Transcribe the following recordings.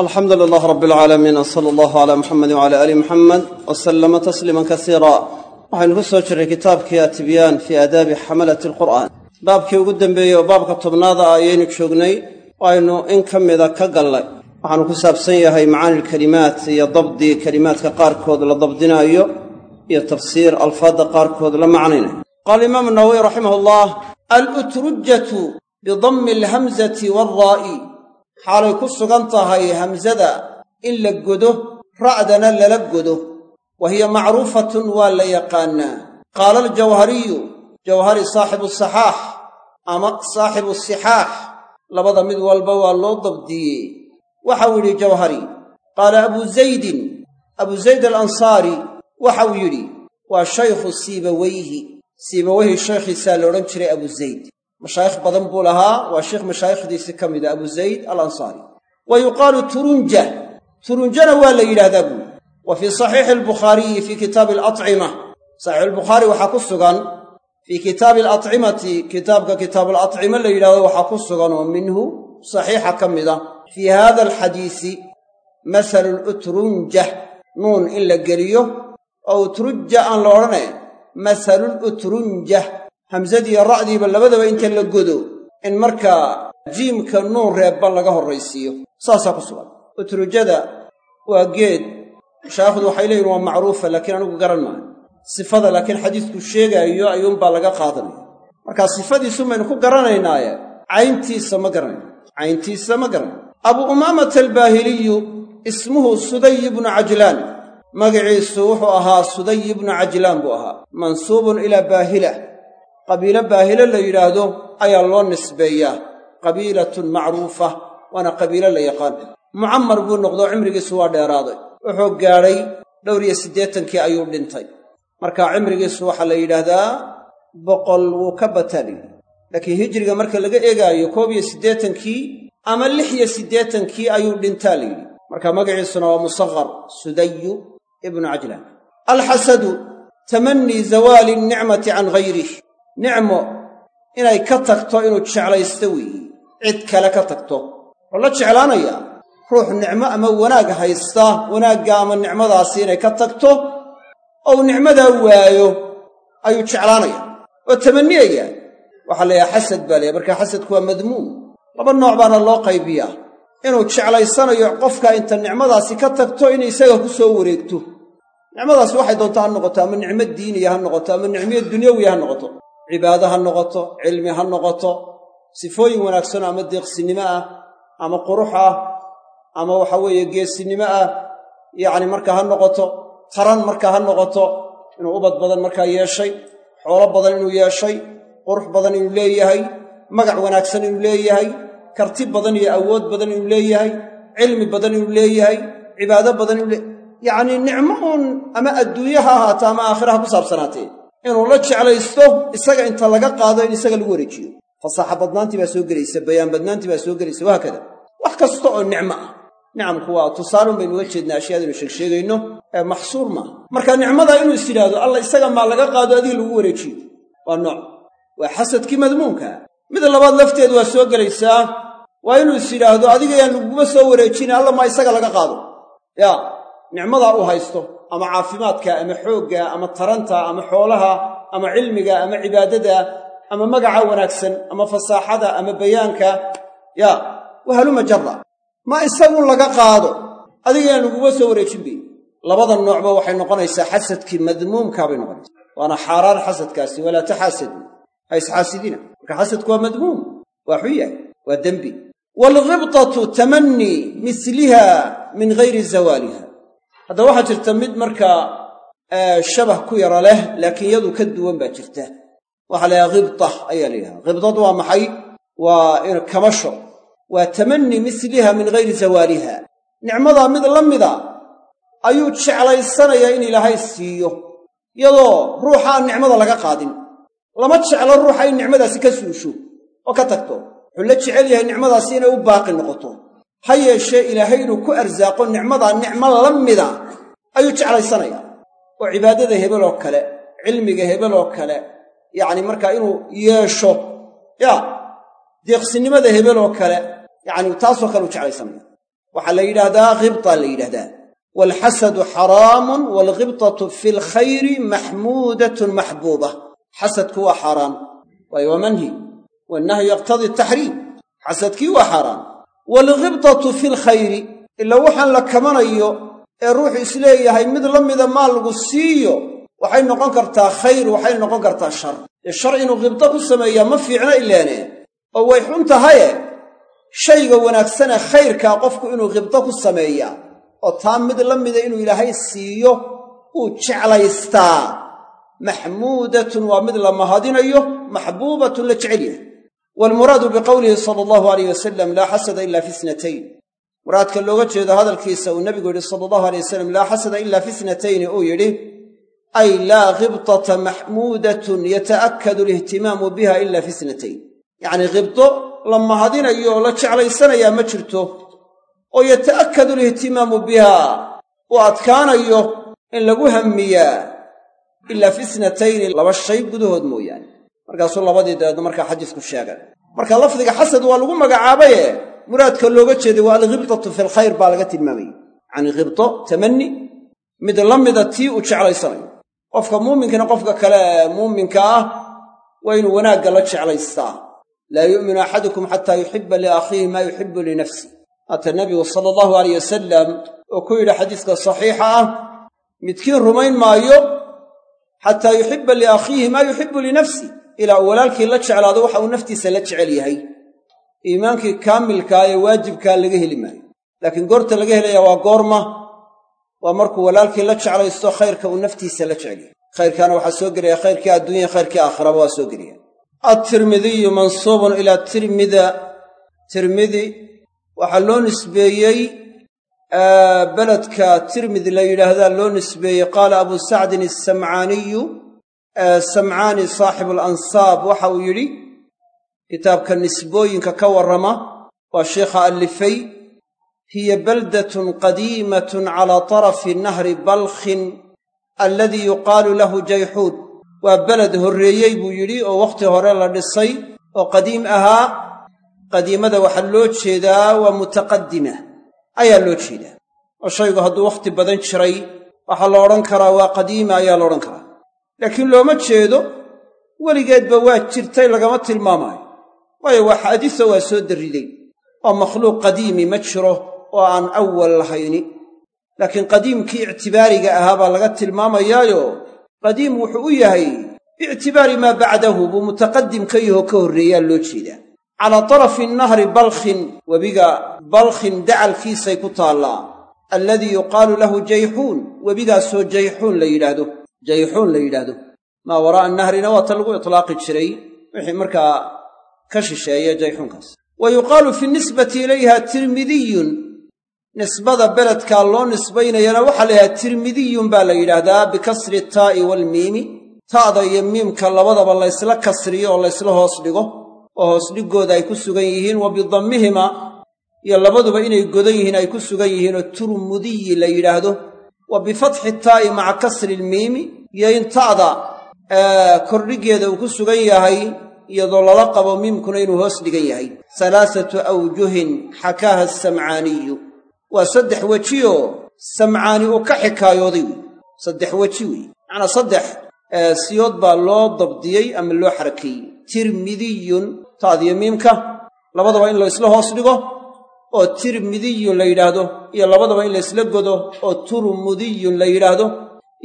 alxamdu lilah rab alcaalamiin sala allahu calaa muxamedi wcala aali muxamed wa sallama tasliiman kasiira waxaynu ku soo jirray kitaabkii atibyaan fii aadaabi xamalati alqur'aan baabkii ugu dembeeyey oo baabka tobnaada ah ayaynu joognay aynu in ka mida ka gallay. Waxaanu ku saabsan yahay macaani lkelimaat iyo dabdi kelimaadka qaarkood la dabdinaayo iyo tafsiir alfaadda qaarkood la macnaynayo qaala imaamu nawowi raximah alhamzati waalraa'i xaalay ku sugan tahay hamsada in la godo ra'dana lala godo. Wa hiya macruufatun waa la yaqaannaa qaala aljawhariyu jawhari saaxibu saxaax ama saaxibu sixaax labada mid walba waa loo dabdiyey. Waxau yidhi jawhari qaala abuu zaydin abuu zayd alansaari waxau yidhi waa shaykhu siibaweyhi siibaweyhi shaykhiisaa la odhan jiray abuu zayd mashaayikh badan buu lahaa waa sheikh mashaayikhdiisii ka mida abu zayd alansaari. Wa yuqaalu turunja turunjana waa la yidhahdaa buuli wa fii saxiixi albukhaariyi fii kitaabi alacima saxiix albukhaari waxaa ku sugan fii kitaabi alacimati kitaabka kitaabualacima la yidhahdo waxaa ku sugan oo minhu saxiixa ka mida fii hada alxadiisi masalu lutrunja nuun in la geliyo oo utrujja aan la odhanayn masalulutrunja hamsadiiyo ra'diiba labadaba inta la godo in markaa jiimka nuun reebba laga horraysiiyo. Saasaa ku sugan. Utrujada waa geed. Mashaayikhdu waxay leeyihiin waa macruufa laakiin anigu garan maayo sifada laakiin xadiisku sheegaayo ayuunbaa laga qaadanaya. Markaa sifadiisu maynu ku garanaynaaye cayntiisa ma garanayno cayntiisa ma garanayno abuu umaamata albaahiliyu ismuhu suday ibnu cajlaan magaciisu wuxuu ahaa suday ibnu cajlaan buu ahaa. Mansuubun ilaa baahila qabiilo baahilo la yidhaahdo ayaa loo nisbeeyaa qabiilatun macruufa waana qabiilo la yaqaan. Mucammar buu noqdoo cimrigiisu waa dheeraaday. Wuxuu gaadhay dhowr iyo siddeetankii ayuu dhintay. Marka cimrigiisu waxaa la yidhaahdaa boqol wuu ka bataa layidhi laakiin hijriga marka laga eegaayo koob iyo siddeetankii ama lix iyo siddeetankii ayuu dhintaa la yidhi. Marka magaciisuna waa musaqar sudayu ibnu cajlaan alxasadu tamannii zawaali nicmo inay ka tagto inuu jeclaysto weeye cid kale ka tagto. Oo la jeclaanayaa ruux nicmo ama wanaag haysta wanaagga ama nicmadaasi inay ka tagto ou nicmadaa waayo ayuu jeclaanaya oo tamanniyaya waxaa la yidhaha xasad baa layahay marka xasadku waa madmuum. Laba nooc baana loo qaybiyaa. Inuu jeclaysanayo qofka inta nicmadaasi ka tagto in isaga ku soo wareegto. Nicmadaasi waxay doonto ha noqoto ama nicmo diiniya ha noqoto ama nicmiyo dunyawiya ha noqoto cibaado ha noqoto cilmi ha noqoto sifooyin wanaagsanoo ama deeqsinimo ah ama qurux ah ama waxa weeye geesinimo ah yacni markaa ha noqoto taran markaa ha noqoto inuu ubad badan markaa yeeshay xoolo badan inuu yeeshay qurux badan inuu leeyahay magac wanaagsan inuu leeyahay karti badan iyo awood badan inuu leeyahay cilmi badan inuu leeyahay cibaado badan inuu leeyahay yacnii nicmo uun ama adduunye ha ama aakhira ha ku saabsanaatee inuu la jeclaysto isaga inta laga qaado in isaga lagu wareejiyo. Fasaaxa badnaantii baa soo gelaysa bayaan badnaantii baa soo gelaysa wahaakada wax kasta oo nicmo ah. Nicamku waa tusaalun baynu uga jeednaa ashyaadaynu sheegsheegayno ee maxsuur maaha marka nicmadaa inuu is yidhaahdo alla isaga maa laga qaado adiga lagu wareejiyo. Waa nooc. Waa xasadkii madmuumkaa mid labaad lafteedu waa soo gelaysaa waa inuu is yidhaahdo adigayaan laguma soo wareejina alla maa isaga laga qaado. Yaa nicmadaa u haysto ama caafimaadka ama xoogga ama taranta ama xoolaha ama cilmiga ama cibaadada ama magaca wanaagsan ama fasaaxada ama bayaanka yaa wahaluma jarra. Ma isagun laga qaado. Adigayaan laguma soo wareejin bay. Labada noocba waxay noqonaysaa xasadkii madmuumkaa bay noqonaysaa. Waana xaaraan xasadkaasi walaa taxaasadu ha isxaasidina. Marka xasadku waa madmuum waa xun yahay waa dembi. Waalghibtatu tamannii misliha min ghayri zawaaliha haddaba waxaa jirta mid markaa shabah ku yara leh laakiin yadu ka duwan baa jirta. Waxaa la yhaha hibta ayaa la yidhaha. Hibdadu waa maxay? Waa kamasho waa tamannii misliha min ghayri zawaaliha. Nicmadaa mid la mida ayuu jeclaysanayaa in ilaahay siiyo iyadoo ruuxa aan nicmada laga qaadin. Lama jeclo ruuxa in nicmadaasi ka suusho oo ka tagto. Wuxuu la jecel yahay nicmadaasi inay u baaqi noqoto ha yeeshee ilaahay inuu ku arsaaqo nicmadaa nicmo la mida ayuu jeclaysanayaa. Oo cibaadada hebel oo kale cilmiga hebel oo kale yacni markaa inuu yeesho yaa deeqsinimada hebel oo kale yacni taasoo kale u jeclaysanaya waxaa la yidhaahdaa khibta la yidhahdaa waalxasadu xaraamun waalkhibtatu fi lkhayri maxmuudatun maxbuuba. Xasadku waa xaaraan. Waayo waa manhi. Wannahyu yaqtadii taxriim xasadkii waa xaaraan waalkhibtatu fi lkhayri ila waxaan la kamanayo ee ruuxu is leeyahay mid la mida maa lagu siiyo waxay noqon kartaa khayr waxay noqon kartaa shar. Dee shar inuu khibto ku sameeyaa ma fiicna ileene oo way xun tahaye? Shayga wanaagsanee khayrkaa qofku inuu khibto ku sameeyaa oo taa mid la mida inuu ilaahay siiyo uu jeclaystaa. Maxmuudatun waa mid la mahadinayo maxbuubatun la jecel waalmuraadu biqowlihi sala allahu alayh wasalam laa xasada ila fi snatayn muraadka looga jeedo hadalkiisa uu nebigu yidhi sala allahu alay wasalam laa xasada ila fi snatayni uu yidhi ay laa khibtata maxmuudatun yata'akkadu alihtimaamu biha ila fi snatayn yacnii khibdo la mahadinayo oo la jeclaysanayaa ma jirto. Oo yata'akkadu alihtimaamu biha uu adkaanayo in lagu hammiyaa ilaa fi snatayni laba shay gudahood mooyaane markaasuu labadii dabeedna markaa xadiisku sheegay. Marka lafdiga xasad waa lagu magacaabaye muraadka looga jeeday waa alkhibtatu fi lkhayr baa laga tilmaamayey yacanii khibto tamanni mid la mida tii uu jeclaysanayo. Qofka muuminkana qofka kale muuminka ah waa inuu wanaagga la jeclaystaa. Laa yu'minu axadukum xataa yuxiba liakhiihi maa yuxibu linafsi haata nebigu sala allahu alayh wasalam oo ku yidhi xadiiska saxiixa ah midkiin rumayn maayo xataa yuxiba liakhiihi maa yuxibu linafsi ilaa uu walaalkii la jeclaado waxa uu naftiisa la jecel yahay. Iimaankii kaamilkaa ee waajibkaa laga heli maayo. Laakiin goorta laga helaya waa goorma waa markuu walaalkii la jeclaysto khayrka uu naftiisa la jecel yahay. Khayrkaana waxaa soo gelaya khayrkii adduunya khayrkii aakhiraba waa soo gelaya altirmidiyu mansuubun ilaa tirmida tirmidi waxaa loo nisbeeyey beledka tirmidi la yidhaahdaa loo nisbeeyey qaala abu sacdin asamcaaniyu samcaani saaxibu alansaab waxa uu yidhi kitaabka nisbooyinka ka warrama waa sheikha allifay hiya baldatun qadiimatun calaa tarafi nahri balkhin alladii yuqaalu lahu jayxuud. Waa beled horreeyey buu yidhi oo wakhti hore la dhisay oo qadiim ahaa. Qadiimada waxaa loo jeedaa waa mutaqadima ayaa loo jeedaa. Oo shaygu hadduu wakhti badan jiray waxaa la odhan karaa waa qadiima ayaa la odhan karaa laakiin looma jeedo weligeedba waa jirtay lagama tilmaamaayo. Waayo waa xaadiso waa soo darriday oo makhluuq qadiimi ma jiro oo aan awal lahayni. Laakiin qadiimkii ictibaariga ahaa baa laga tilmaamayaayo qadiim wuxuu u yahay biictibaari maa bacdahu buu mutaqadim ka yahoo ka horreeyaa loo jeedaa. Calaa tarafi nahri balkhin webiga balkhin dacalkiisay ku taallaa. Alladii yuqaalu lahu jayxuun webigaasoo jayxuun la yidhaahdo jayxuun la yidhaahdo. Maa waraa'a nahrina waa ta lagu itlaaqi jiray wixii markaa ka shisheeye jayxuunkaas. Wa yuqaalu fi nisbati ilayha tirmidiyun nisbada beledkaa loo nisbaynayana waxaa la yidhaha tirmidiyun baa la yidhaahdaa bikasri taa'i waalmiimi ta'da iyo miimka labadaba laysla kasriyo oo laysla hoos dhigo oo hoos dhigooda ay ku sugan yihiin wa bidammihima iyo labaduba inay godan yihiin ay ku sugan yihiin oo turmudiyi la yidhaahdo wa bifatxi taa'i maca kasri ilmiimi iyo in ta'da kordhigeeda uu ku sugan yahay iyadoo lala qabo miimkuna inuu hoos dhigan yahay. Salaasatu awjuhin xakaaha asamcaaniyu waa saddex wejioo samcaani uu ka xikaayooday wey saddex weji wey macnaa saddex siyood baa loo dabdiyey ama loo xarakeeyey tirmidiyun taadiyo miimka. Labadaba in laysla hoos dhigo oo tirmidiyun la yidhaahdo iyo labadaba in laysla godo oo turmudiyun la yidhaahdo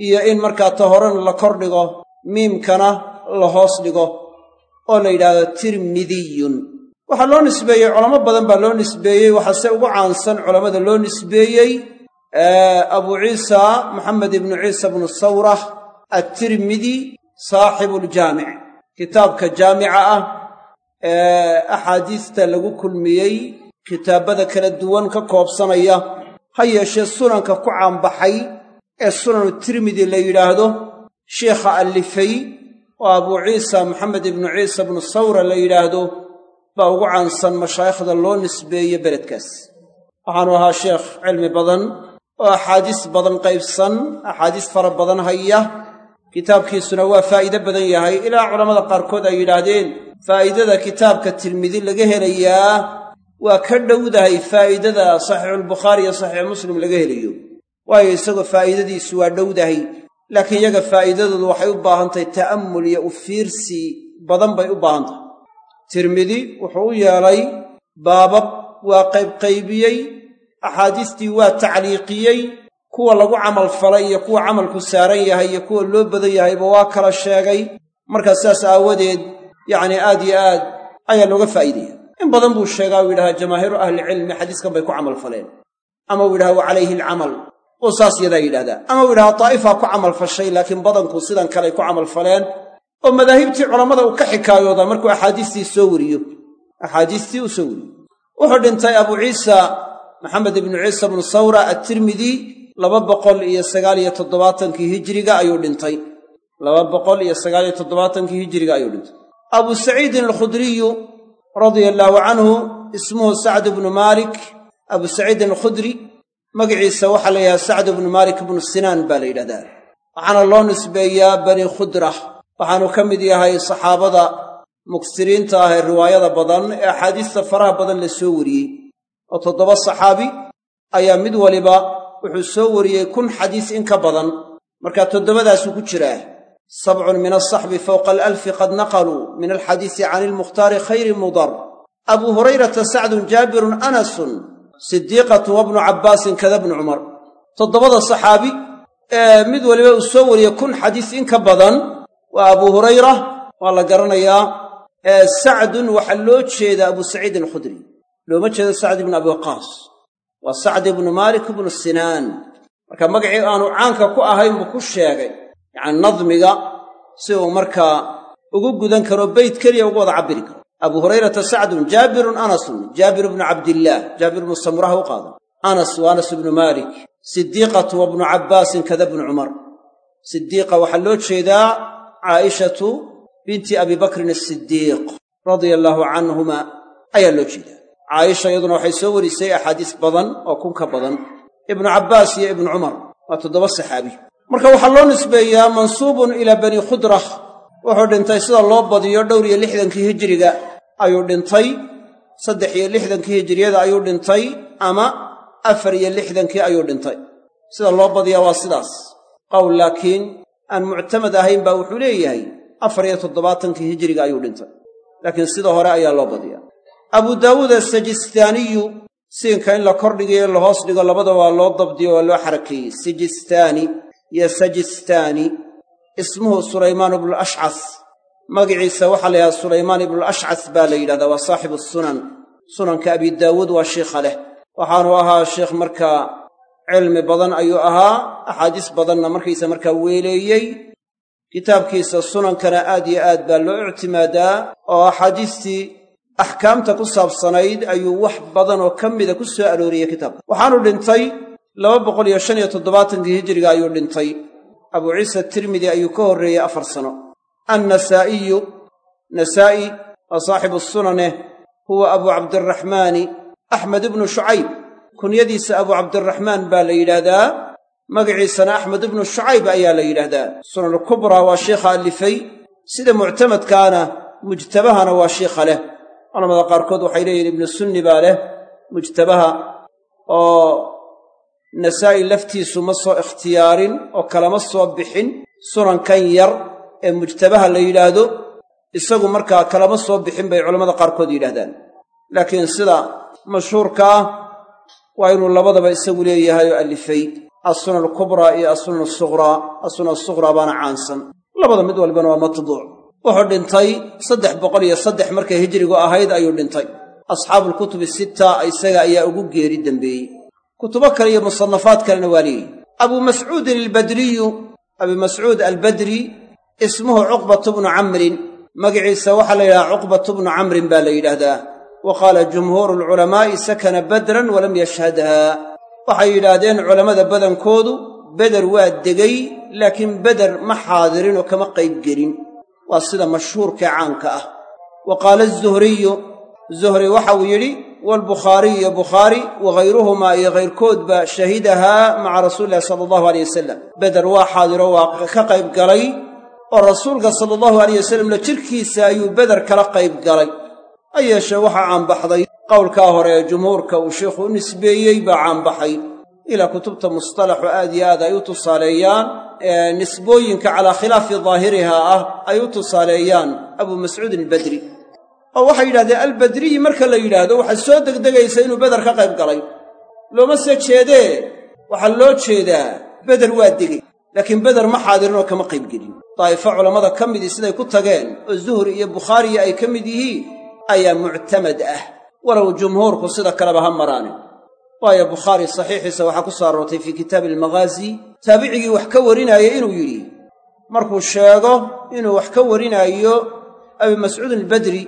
iyo in markaa ta horena la kor dhigo miimkana la hoos dhigo oo la yidhaahdo tirmidiyun waxaa loo nisbeeyey culamo badan baa loo nisbeeyey waxaase ugu caansan culammada loo nisbeeyey abu ciisa moxamed ibnu ciisa bnu sawrah attirmidi saaxibuuljaamic kitaabka jaamica ah ee axaadiista lagu kulmiyey kitaabbada kala duwan ka koobsanaya ha yeeshee sunanka ku caanbaxay ee sunanu tirmidi la yidhaahdo sheikha allifay oo abuu ciisa moxamed ibnu ciisa bnu sawra la yidhaahdo baa ugu caansan mashaayikhda loo nisbeeye beledkaas. Waxaanu ahaa sheekh cilmi badan oo axaadiis badan qaybsan axaadiis fara badan haya. Kitaabkiisuna waa faa'iide badan yahay. Ilaa culammada qaarkood ay yidhaahdeen faa'iidada kitaabka tirmidi laga helayaa waa ka dhowdahay faa'iidada saxiixulbukhaari iyo saxiix muslim laga helayo. Waayo isagoo faa'iidadiisu waa dhowdahay laakiin yaga faa'iidadoodu waxay u baahan tahay ta'ammul iyo u fiirsi badan bay u baahan tahay tirmidi wuxuu u yeelay baabab waa qaybqaybiyey axaadiistii waa tacliiqiyey kuwa lagu camalfalay iyo kuwa camalku saaran yahay iyo kuwa loo badan yahayba waa kala sheegay. Markaa sidaas aawadeed yacnii aad iyo aad ayaa looga faa'iidaya in badan buu sheegaa uu yidhahaa jamaahiiru ahlicilmi xadiiskan bay ku camalfaleen ama uu yidhaha wa calayhi alcamal. Oo saas yadaa yidhahdaa ama uu yidhaha daa'ifaa ku camalfashay laakiin badanku sidan kaley ku camalfaleen oo madaahibtii culammada uu ka xikaayoodaa markuu axaadiistii soo weriyo axaadiistii uu soo weriyo wuxuu dhintay abuu ciisa maxamed ibnu ciisa bnu sawra attirmidi laba boqol iyo sagaaliyo toddobaatankii hijiriga ayuu dhintay. Laba boqol iyo sagaaliyo toddobaatankii hijiriga ayuu dhintay. Abuu saciidin alkhudriyu radia allaahu canhu ismuhu sacd bnu maalik abuu saciidin alkhudri. Magaciisa waxaa la yidhaha sacd bnu maalik bnu sinaan baa la yidhahdaa. Waxaana loo nisbeeyaa bani khudra. Waxaanu ka mid yahay saxaabada muksiriinta ah ee riwaayada badan ee axaadiista faraha badan la soo wariyey. Oo toddoba saxaabi. Ayaa mid waliba wuxuu soo wariyey kun xadiis in ka badan. Markaa toddobadaasuu ku jiraa sabcun min alsaxbi fowqa alalfi qad naqaluu min alxadiisi can ilmukhtaari khayri mudar. Abuu hurayrata sacdun jaabirun anasun sidiiqatu wabnu cabbaasin kada bnu cumar toddobada saxaabi ee mid waliba uu soo wariyey kun xadiis in ka badan waa abuu hurayra waa la garanayaa ee sacdun waxaa loo jeedaa abuu saciidin alkhudri. Looma jeedo sacd ibnu abi waqaas waa sacd ibnu maalik ibnu sinaan. Marka magacii aanu caanka ku ahayn buu ku sheegay yacani nadmiga si uu markaa ugu gudan karo beyt keliya ugu wada cabbiri karo. Abuu hurayrata sacdun jaabirun anasun jaabir ibnu cabdillaah jaabir ibnu samuraha u qaadan. Anas wa anas ibnu maalik sidiiqatu wa bnu cabbaasin kada bnu cumar sidiiqa waxaa loo jeedaa caa'ishatu binti abi bakrin asidiiq radia allaahu canhuma ayaa loo jeedaa. Caaisha iyaduna waxay soo warisay axaadiis badan oo kun ka badan. Ibnu cabbaas iyo ibnu cumar waa toddoba saxaabi marka waxaa loo nisbeeyaa mansuubun ilaa bani khudrah wuxuu dhintay sida loo badiyo dhowr iyo lixdankii hijiriga. Ayuu dhintay. Saddex iyo lixdankii hijiriyada ayuu dhintay ama afar iyo lixdankii ayuu dhintay. Sida loo badiyaa waa sidaas. Qowl laakiin aan muctamad ahayn baa wuxuu leeyahay afar iyo toddobaatankii hijiriga ayuu dhintay. Laakiin sida hore ayaa loo badiyaa. Abuu daawuud asajistaaniyu siinka in la kordhigayo in la hoos dhigo labada waa loo dabdiyo waa loo xarakeeyey sijistaani iyo sajistaani ismuhu sulaymaan ibnuashcas magiciisa waxaa la yidhahdaa sulaymaan ibnuashcas baa la yidhahdaa waa saaxibu sunan. Sunanka abi daawuud waa shiikha leh. Waxaanu ahaa sheikh markaa cilmi badan ayuu ahaa axaadiis badanna markaysa markaa weeleeyey. Kitaabkiisa sunankana aad iyo aad baa loo ictimaadaa oo axaadiistii axkaamta ku saabsanayd ayuu wax badan oo ka mida ku soo arooriyey kitaabka. Waxaanu dhintay laba boqol iyo shan iyo toddobaatankii hijiriga ayuu dhintay. Abuu ciisa tirmidi ayuu ka horreeyey afar sano. Annasaa'iyu nasaa'i waa saaxibu sunaneh huwa abuu cabdiraxmaani axmed ibnu shucayb. Kunyadiisa abuu cabdiraxmaan baa la yidhaahdaa magaciisana axmed ibnu shucayb ayaa la yidhaahdaa. Sunanulkubraa waa sheikha allifay sida muctamadkaana mujtabahana waa shiikha leh. Culamada qaarkood waxay leeyihiin ibnu sunni baa leh mujtabaha oo nasaa'i laftiisu ma soo ikhtiyaarin oo kalama soo bixin. Sunankan yar ee mujtabaha la yidhaahdo isagu markaa kalama soo bixin bay culammada qaarkood yidhahdaan laakiin sida mashhuurka ah waa inuu labadaba isagu leeyahay oo allifay assunan alkubraa iyo assunan asuqraa assunan asuqraa baana caansan. Labada mid walbana waa matbuuc. Wuxuu dhintay saddex boqol iyo saddex markay hijrigu ahayd ayuu dhintay. Asxaabuulkutubi sitta isaga ayaa ugu geeri dembeeyey kutubo kale iyo musannafaad kalena waa leeyihi abuu mascuudin albadriyu abii mascuud albadri ismuhu cuqbatu bnu camrin. Magiciisa waxaa la yidhahaa cuqbatu bnu camrin baa la yidhaahdaa. Wa qaala jumhuuru alculamaa'i sakana badran walam yashhadha waxay yidhaahdeen culammada badankoodu beder waa degay laakiin beder ma xaadirin oo kama qaybgelin waa sida mashhuurkae caanka ah. Wa qaala azuhriyu zuhri waxauu yidhi waalbukhaariyu bukhaari waghayruhumaa iyo hayrkoodba shahidahaa maca rasuuli illahi sala allahu aleyh wasalam beder waa xaadiro waa ka qayb galay oo rasuulka sala allahu aleyh wasalamna jidhkiisa ayuu beder kala qayb galay ha yeeshee waxaa caanbaxday qowlkaa hore ee jumhuurka uu sheikhu u nisbeeyey baa caanbaxay ilaa kutubta mustalaxu aad iyo aad ay u tusaaleeyaan nisbooyinka calaa khilaafi daahiriha ah ay u tusaaleeyaan abuu mascuudin albadri oo waxay yidhahdeen albadriyi marka la yidhaahdo waxaa soo degdegaysa inuu beder ka qayb galay. Looma se jeedee waxaa loo jeedaa beder waa degey laakiin beder ma xaadirinoo kama qaybgelin daa'ifo culammada ka midii siday ku tageen oo zuhri iyo bukhaariya ay ka mid yihiin ayaa muctamad ah. Walow jumhuurku sida kaleba ha maraanin waayo bukhaari saxiixiisa waxaa ku soo aroortay fii kitaabi almaghaazi taabicigii wax ka warinaaya inuu yidhi markuu sheego inuu wax ka warinaayo abi mascuudin albadri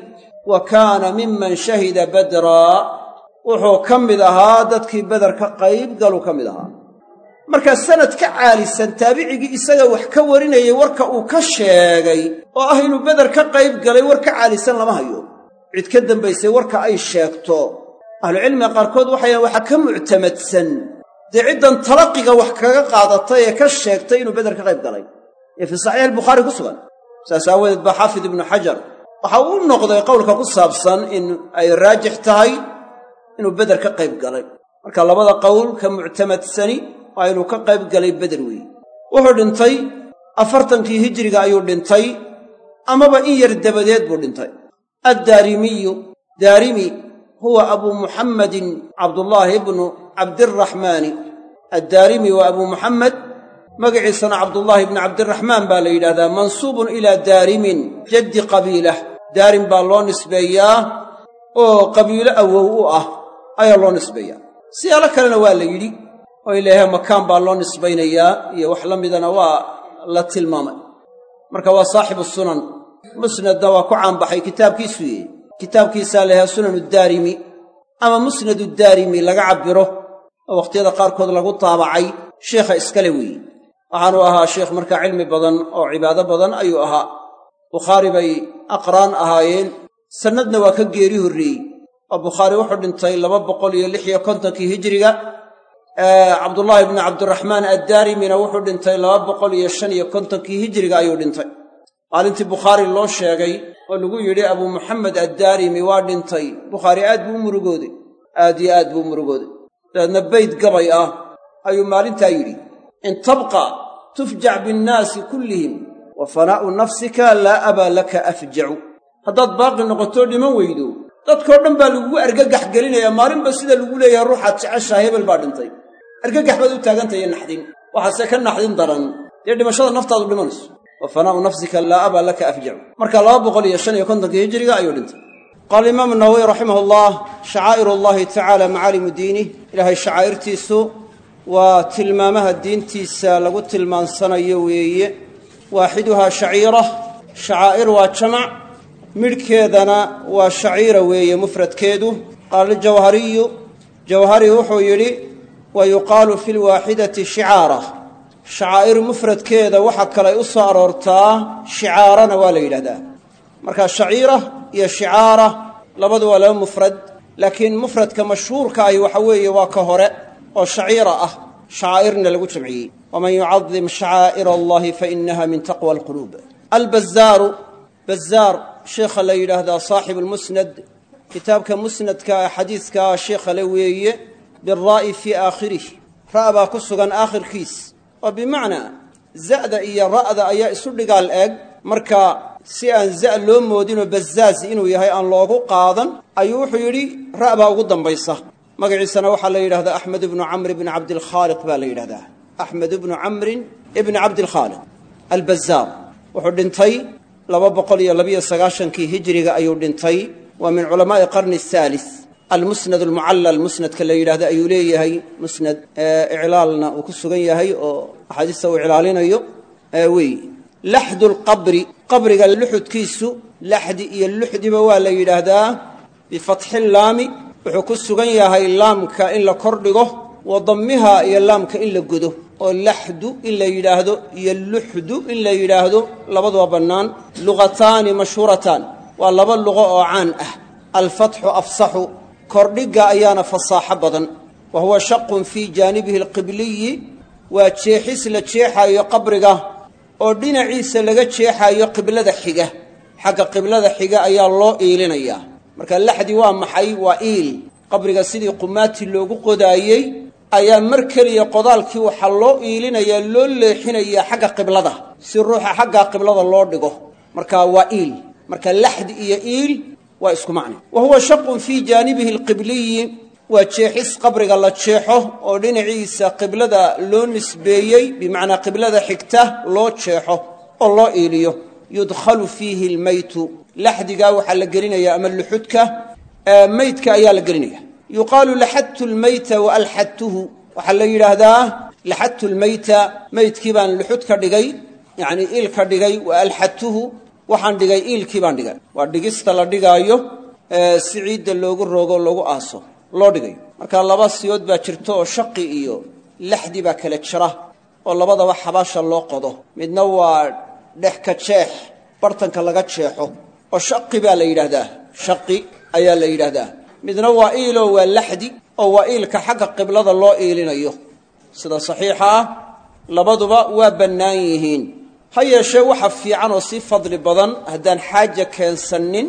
wa kaana miman shahida badraa wuxuu ka mid ahaa dadkii beder ka qayb galuu ka mid ahaa. Markaa sanad ka caalisan taabicigii isaga wax ka warinayay warka uu ka sheegay oo ah inuu beder ka qayb galay war ka caalisan lama hayo. Cid ka dambaysay warka ay sheegto ahlucilmiga qaarkood waxayan waxaa ka muctamadsan. Dee ciddan talaqiga wax kaga qaadatay ee ka sheegtay inuu beder ka qayb galay. Ee fii saxiix albukhaari ku sugan. Saas aawadeed baa xaafid ibnu xajar waxa uu noqday qowlka ku saabsan in ay raajix tahay inuu beder ka qayb galay. Marka labada qowl ka muctamadsani waa inuu ka qayb galay beder weeye wuxuu dhintay afartankii hijiriga ayuu dhintay amaba in yar dabadeed buu dhintay. Addaarimiyu daarimi huwa abuu muxammadin cabdullaahi ibnu cabdiraxmaani addaarimi waa abuu muxammed magaciisana cabdullaahi ibnu cabdiraxmaan baa la yidhahdaa mansuubun ilaa daarimin jaddi qabiilah daarim baa loo nisbeeyaa oo qabiilo awow u ah ayaa loo nisbeeyaa. Siyaalo kalena waa la yidhi oo ilaahay makaan baa loo nisbaynayaa iyo wax la midana waa la tilmaamay. Marka waa saaxibu sunan musnadna waa ku caanbaxay kitaabkiisu yee. Kitaabkiisaa layahaa sunanu daarimi ama musnadu daarimi laga cabbiro oo wakhtiyada qaarkood lagu taabacay sheikha iskale weeye waxaanu ahaa sheikh markaa cilmi badan oo cibaado badan ayuu ahaa. Bukhaari bay aqraan ahaayeen sannadna waa ka geeri horreeyey. Oo bukhaari wuxuu dhintay laba boqol iyo lix iyo kontonkii hijiriga. Cabdullaahi bni cabdiraxmaan addaarimina wuxuu dhintay laba boqol iyo shan iyo kontonkii hijiriga ayuu dhintay. Maalintii bukhaari loo sheegay oo lagu yidhi abuu muxamed addaarimi waa dhintay bukhaari aad buu u murugooday aad iyo aad buu u murugooday. Dabeedna bayd gabay ah ayuu maalintaa yidhi in tabqa tufjac binnaasi kullihim wa fanaa'u nafsika laa abaa laka afjacu. Haddaad baaqi noqotoo dhiman weydo. Dadkoo dhan baa lagugu argagax gelinayaa maalinba sida lagu leeyahay ruuxaad jeceshaa hebel baa dhintay. Argagax baad u taagantahiyo naxdin. Waxaase ka naxdin daran. Dee dhimashada naftaadu dhimanayso. Wa fanaa'u nafsika laa abaa laka afjacu. Marka laba boqol iyo shan iyo kontonkii hijiriga ayuu dhintay. Qaala imaamu nawowi raximah allah shacaa'iru allahi tacaala macaalimu diinih ilaahay shacaa'irtiisu waa tilmaamaha diintiisa lagu tilmaansanayo weeye waaxiduhaa shaciira shacaa'ir waa jamac midhkeedana waa shaciira weeye mufradkeedu. Qaala aljawhariyu jawhari wuxuu yidhi wa yuqaalu fi lwaaxidati shicaara. Shacaa'ir mufradkeeda waxa kalay u soo aroortaa shicaarana waa la yidhahdaa. Marka shaciira iyo shicaara labadu waa laba mufrad laakiin mufradka mashhuurka ahi waxa weeye waa ka hore oo shaciira ah shacaa'irna lagu jamciyey waman yucadim shacaa'ira allahi fainaha min taqwa alquluub albazaaru bazaar sheikha la yidhaahdaa saaxibu lmusnad kitaabka musnadka xadiidkaa sheikha le weeye biraa'i fii aakhirih ra' baa ku sugan aakhirkiis oo bimacnaa za'da iyo ra'da ayaa isu dhigaal eg marka si aan za' loo moodinoo bazaaz inuu yahay aan loogu qaadan ayuu wuxuu yidhi ra' baa ugu dambaysa magaciisana waxaa la yidhahdaa axmed ibnu camr ibni cabdilkhaaliq baa la yidhahdaa axmed ibnu camrin ibni cabdilkhaaliq albazaar wuxuu dhintay laba boqol iyo labiyo sagaashankii hijiriga ayuu dhintay. Waa min culamaa'i qarni ahaalis almusnad almucallal musnadka la yidhahda ayuu leeyahay. Musnad iclaalna uu ku sugan yahay oo axaadiista uu iclaalinayo wey laxdu lqabri qabriga luxudkiisu laxdi iyo luxdiba waa la yidhaahdaa bifatxi laami. Wuxuu ku sugan yahay laamka in la kordhigo wa dammiha iyo laamka in la godo oo laxdu in la yidhaahdo iyo luxdu in la yidhaahdo labaduba bannaan. Lugataani mashhuurataan waa laba luqo oo caan ah. Alfatxu afsaxu kordhigga ayaana fasaaxo badan. Wa huwa shaqun fii jaanibihi alqibliyi waa jeexis la jeexaayo qabriga oo dhinaciisa laga jeexaayo qiblada xiga. Xagga qiblada xiga ayaa loo iilinayaa. Marka laxdi waa maxay? Waa iil. Qabriga sidii qumaati loogu qodaayey ayaa mar keliya qodaalkii waxaa loo iilinayaa loo leexinayaa xagga qiblada. Si ruuxa xaggaa qiblada loo dhigo marka waa iil. Marka laxdi iyo iil waa isku macne wa huwa shaqun fii jaanibihi alqibliyi waa jeexis qabriga la jeexo oo dhinaciisa qiblada loo nisbeeyey bimacnaa qiblada xigta loo jeexo oo loo iiliyo. Yudkhalu fiihi almeytu laxdigaa waxaa la gelinayaa ama luxudka meydka ayaa la gelinaya yuqaalu laxadtu lmeyta wa alxadtuhu. Waxaa la yidhaahdaa laxadtu lmeyta meydkii baan luxud ka dhigay yacnii iil ka dhigay wa alxadtuhu waxaan dhigay iilkii baan dhigay. Waa dhigista la dhigaayo si ciidda loogu rogo loogu aaso loo dhigayo. Marka laba siyood baa jirto oo shaqi iyo laxdi baa kala jira oo labadaba xabaasha loo qodo. Midna waa dhex ka jeex bartanka laga jeexo oo shaqi baa la yidhaahdaa. Shaqi ayaa la yidhaahdaa midna waa iiloo waa laxdi oo waa iilka xagga qiblada loo iilinayo. Sida saxiixa ah labaduba waa bannaan yihiin. Ha yeeshee waxa fiican oo sii fadli badan haddaan xaaja keensanin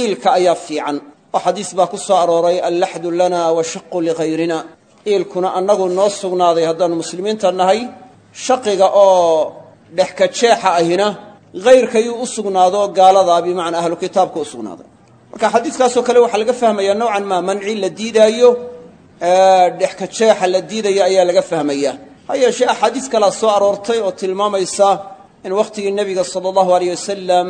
iilka ayaa fiican. Oo xadiis baa ku soo arooray allaxdu lana wa shaqu lihayrina iilkuna annagu noo sugnaaday haddaannu muslimiinta nahay shaqiga oo dhex ka jeexa ahina hayrkayuu u sugnaado gaaladaa bimacnaa ahlu kitaabka u sugnaaday marka xadiiskaasoo kale waxaa laga fahmayaa nowcan maa manci la diidaayo dhex ka jeexa la diidaya ayaa laga fahmayaa. Ha yeeshee axaadiis kalaa soo aroortay oo tilmaamaysa in wakhtigii nebiga sala allahu aleyh wasalam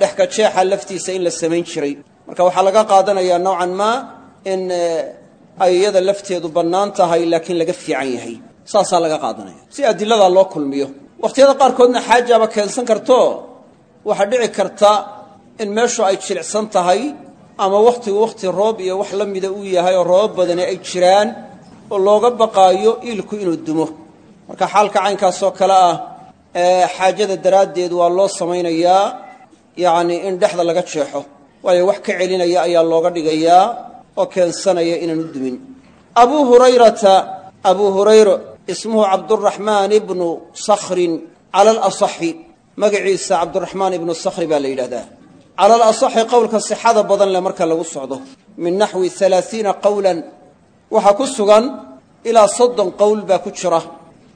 dhex ka jeexa laftiisa in la samayn jiray. Marka waxaa laga qaadanayaa nowcan maa in ay iyada lafteedu bannaan tahay laakiin laga fiican yahay. Saasaa laga qaadanaya. Si adiladaa loo kulmiyo. Wakhtiyada qaarkoodna xaajaaba keensan karto. Waxaa dhici karta in meeshu ay jilicsan tahay ama wakhtigu wakhti roob iyo wax la mida uu yahay oo roobab badani ay jiraan oo looga baqaayo iilku inuu dumo. Marka xaalka caynkaasoo kale ah xaajada daraaddeed waa loo samaynayaa yacnii in dhexda laga jeexo. Waayo wax ka celinaya ayaa looga dhigayaa oo keensanaya inaanu dumin. Abuu hurayrata abuu hurayra ismuhu cabduraxmaan ibnu sakhrin cala alasaxi magaciisa cabduraxmaan ibnu sakhri baa la yidhahdaa cala alasaxi qowlka sixada badan leh marka lagu socdo. Min naxwi alaaiina qowlan waxaa ku sugan ilaa soddon qowl baa ku jira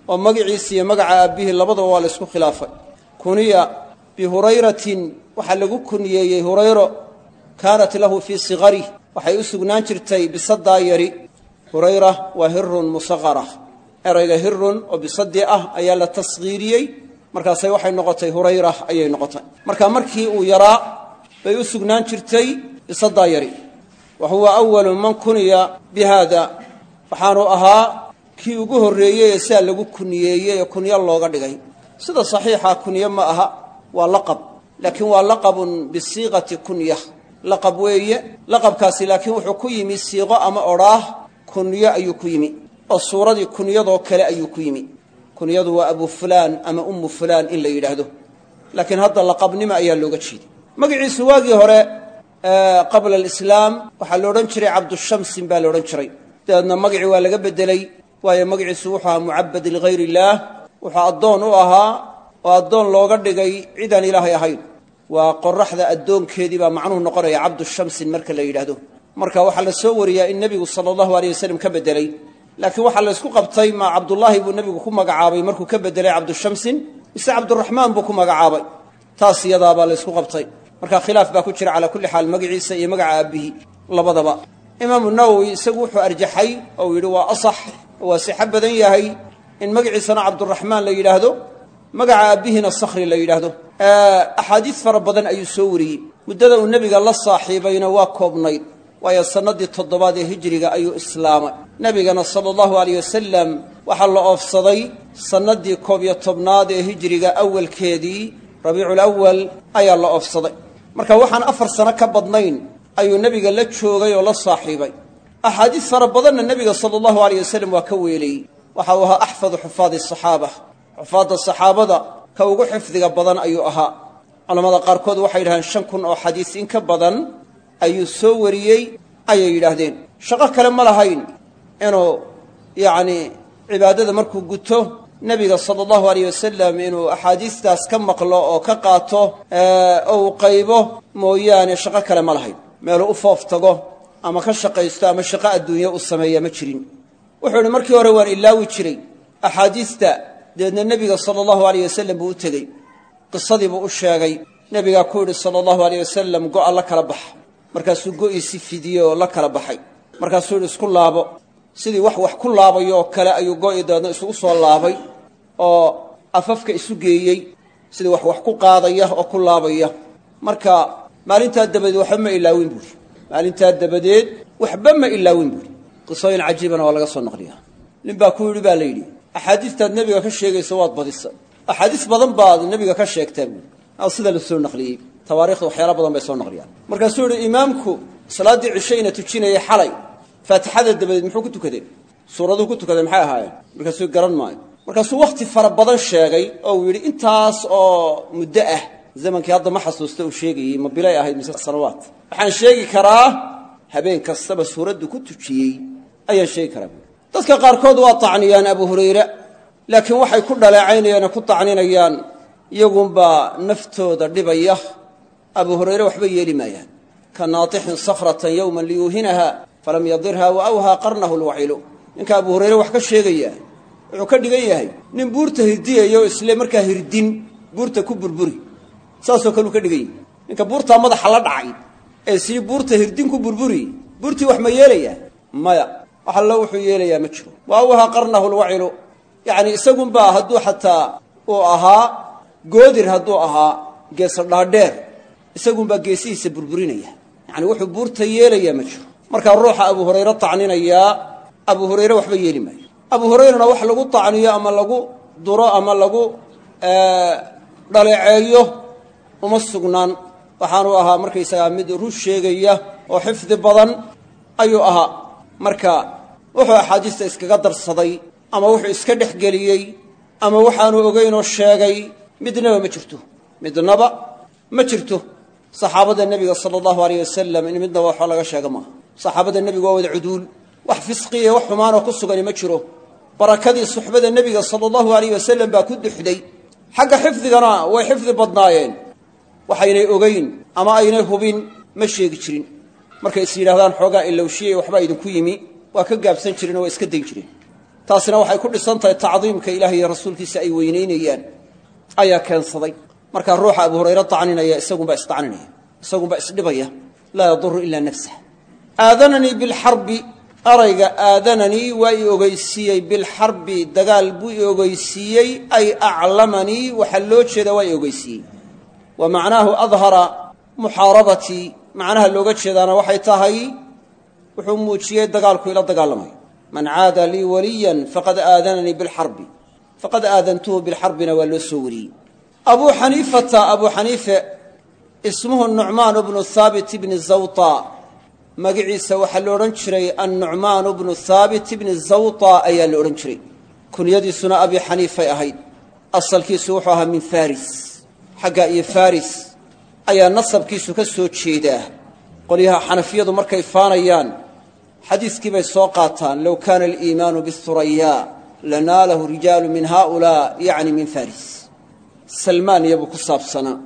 oo magaciisa iyo magaca aabbihii labadaba waa la ysku khilaafay. Kuniya bihurayratin waxaa lagu kuniyeeyey hurayro kaanat lahu fii sikarih waxay u sugnaan jirtay bisaddaa yari. Hurayra waa hirun musaqara erayga hirun oo ah ayaa la tashiiriyey markaasay bay u sugnaan jirtay bisaddaa yari wa huwa awalu man kuniya bi haada waxaanu ahaa kii ugu horreeyey ee lagu kuniyeeyey ee kunyo looga dhigay. Sida saxiixa kunyo ma aha waa laqab. Laakiin waa laqabun bisiiqati kunya. Laqab weeye laqabkaasi laakiin wuxuu ku yimi siiqo ama odhaah kunyo ayuu ku yimi. Oo suuradii kunyadoo kale ayuu ku yimi. Kunyadu waa abu fulaan ama ummu fulaan in la yidhaahdo. Laakiin hadda laqabnimo ayaa looga jeeday magaciisu waagii hore qabla alislaam waxaa la odhan jiray cabdushamsin baa la odhan jiray. Dabeedna magacii waa laga beddelay waayo magaciisu wuxuu ahaa mucabad ligayr illaah wuxuu addoon u ahaa oo addoon looga dhigay cidaan ilaahay ahayn. Waa qoraxda addoonkeedii baa macnuhu noqonaya cabdushamsin marka la yidhaahdo. Marka waxaa la soo wariyaa in nebigu sala allahu aleyh wasalam ka beddelay. Laakiin waxaa la ysku qabtay ma cabdullaahi buu nebigu ku magacaabay markuu ka beddelay cabdushamsin mise cabduraxmaan buu ku magacaabay. Taas iyadaabaa la ysku qabtay marka khilaaf baa ku jira calaa kulli xaal magaciisa iyo magaca aabbihi labadaba. Imaamu nawowi isagu wuxuu arjaxay oo yidhi waa asax waa sixo badan yahay in magaciisana cabduraxmaan la yidhaahdo magaca aabbihina sakhri la yidhaahdo. Axaadiis fara badan ayuu soo wariyey. Muddada uu nebiga la saaxiibayna waa koobnayd waayo sannaddii toddobaad ee hijiriga ayuu islaamay. Nebigana sala allahu aleyh wasalam waxaa la oofsaday sannaddii koob iyo tobnaad ee hijiriga awalkeedii rabiiculawal ayaa la oofsaday marka waxaan afar sano ka badnayn ayuu nebiga la joogay oo la saaxiibay. Axaadiis fara badanna nebiga sala allahu aleyh wasalam waa ka weeliyey waxa uu ahaa axfadu xufaadi asaxaaba xufaadda saxaabada ka ugu xifdiga badan ayuu ahaa. Culammada qaarkood waxay yidhahdeen shan kun oo xadiis in ka badan ayuu soo wariyey ayay yidhaahdeen. Shaqo kale ma lahayn inuu yacnii cibaadada markuu guto nebiga sala allahu aleyh wasalam inuu axaadiistaas ka maqlo oo ka qaato oo uu qaybo mooyaane shaqo kale ma lahayn. Meeluu u foof tago ama ka shaqaysto ama shaqo adduunye u sameeya ma jirin. Wuxuu idhi markii hore waan ilaawi jiray. Axaadiista dabeedna nebiga sala allahu aleyh wasalam buu u tegey. Qisadii buu u sheegay. Nebigaa ku yidhi sala allahu aleyh wasalam go'a la kala baxa. Markaasuu go'iisi fidiyey oo la kala baxay. Markaasuu yidhi isku laabo sidii wax wax ku laabayo oo kale ayuu go'i dabeedna isugu soo laabay oo afafka isu geeyey sidii wax wax ku qaadaya oo ku laabaya. Marka maalintaa dabadeed waxba ma ilaawin buuri. Maalintaa dabadeed waxba ma ilaawin buuri. Qisooyin cajiibana waa laga soo naqliyaa nin baa ku yidhi baa la yidhi axaadiistaad nebiga ka sheegaysa waad badisa axaadiis badan baad nebiga ka sheegtaa buuri. Sida la soo naqliyey tawaarikhda waxyaala badan bay soo naqliyaan markaasuu yidhi imaamku salaaddii cishayna tujinayay xalay faatixada dabadeed muxuu ku tukadeen suuraduhu ku tukadeen maxay ahaayeen? Markaasuu garan maayo. Markaasuu wakhti fara badan sheegay oo uu yidhi intaas oo muddo ah zamankii hadda ma xasuusta uu sheegayey ma bilay ahayd mise sanawaad waxaan sheegi karaa habeen kastaba suuraddu ku tujiyey ayaan sheegi karaa dadka qaarkood waa tacniyaan abu hurayre laakiin waxay ku dhaleecaynayaan ku tacninayaan iyagunbaa naftooda dhibaya. Abu hurayre waxba yeeli maayaan. Ka naatixin sakhratan yowman liyuuhinaha falam yadirha wa awhaa qarnahu lwacilu ninka abu hurayre wax ka sheegaya wuxuu ka dhigan yahay nin buurta hirdiyaya oo isle markaa hirdin buurta ku burburi. Saasoo kaleu ka dhigan yahay ninka buurtaa madaxa la dhacay ee sii buurta hirdin ku burburi buurtii wax ma yeelayaa? Maya wax allo wuxuu yeelayaa ma jiro. Wa awhaa qarnahu lwacilu yacni isagunbaa hadduu xataa uu ahaa goodir hadduu ahaa geesa dhaadheer isagunbaa geesihiisa burburinaya. Yacni wuxuu buurta yeelayaa ma jiro markaa ruuxa abu hurayre tacninayaa abu hurayre waxba yeeli maayo. Abu hurayrana wax lagu tacniyo ama lagu duro ama lagu dhaleeceeyo uma sugnaan. Waxaanu ahaa markaysagaa mid run sheegaya oo xifdi badan ayuu ahaa. Marka wuxuu axaadiista iskaga darsaday ama wuxuu iska dhex geliyey ama waxaanu ogeynoo sheegay midnaba ma jirto. Midnaba ma jirto. Saxaabada nebiga sala allahu aleyh wasalam in midnaba waxba laga sheega maaha saxaabada nebigu waa wada cuduul wax fisqiya wax xumaanoo ku sugani ma jiro. Barakadii suxbada nebiga sala allahu aleyh wasalam baa ku duxday. Xagga xifdigana way xifdi badnaayeen. Waxaynay ogeyn ama aynay hubin ma sheegi jirin. Markay is yidhahdaan xoogaa ilowshiyey waxbaa idinku yimi. Waa ka gaabsan jireen oo waa iska dayn jireen taasina waxay ku dhisan tahay tacdiimka ilaah iyo rasuulkiisa ay weynaynayaan ayaa keensaday. Markaa ruuxa abu hurayre tacninaya isagunbaa isdacninaya isagunbaa isdhibaya laa yaduru ilaa nafsah aadananii bilxarbi arayga aadananii waa i ogeysiiyey bilxarbi dagaal buu i ogeysiiyey ay aclamanii waxaa loo jeeda waa i ogeysiiyey wa macnaahu adhara muxaarabatii macnaha looga jeedaana waxay tahay wuxuu muujiyey dagaalku ila dagaalamayo man caada lii waliyan faqad aadananii bilxarbi. Faqad aadantuhu bilxarbina waa loo soo wariyey. Abuu xaniifata abuu xaniife ismuhu nucmaan bnu haabit bni zawta magaciisa waxaa la odhan jiray annucmaanu bnu haabit bni zawta ayaa la odhan jiray. Kunyadiisuna abi xaniifay ahayd. Asalkiisu wuxuu ahaa min faris xagga iyo faris ayaa nasabkiisu ka soo jeedaa qolyaha xanafiyadu markay faanayaan xadiiskii bay soo qaataan low kaana aliimaanu bihuraya lanaalahu rijaalu min haulaa yacni min faris salmaan iyabuu ku saabsanaa.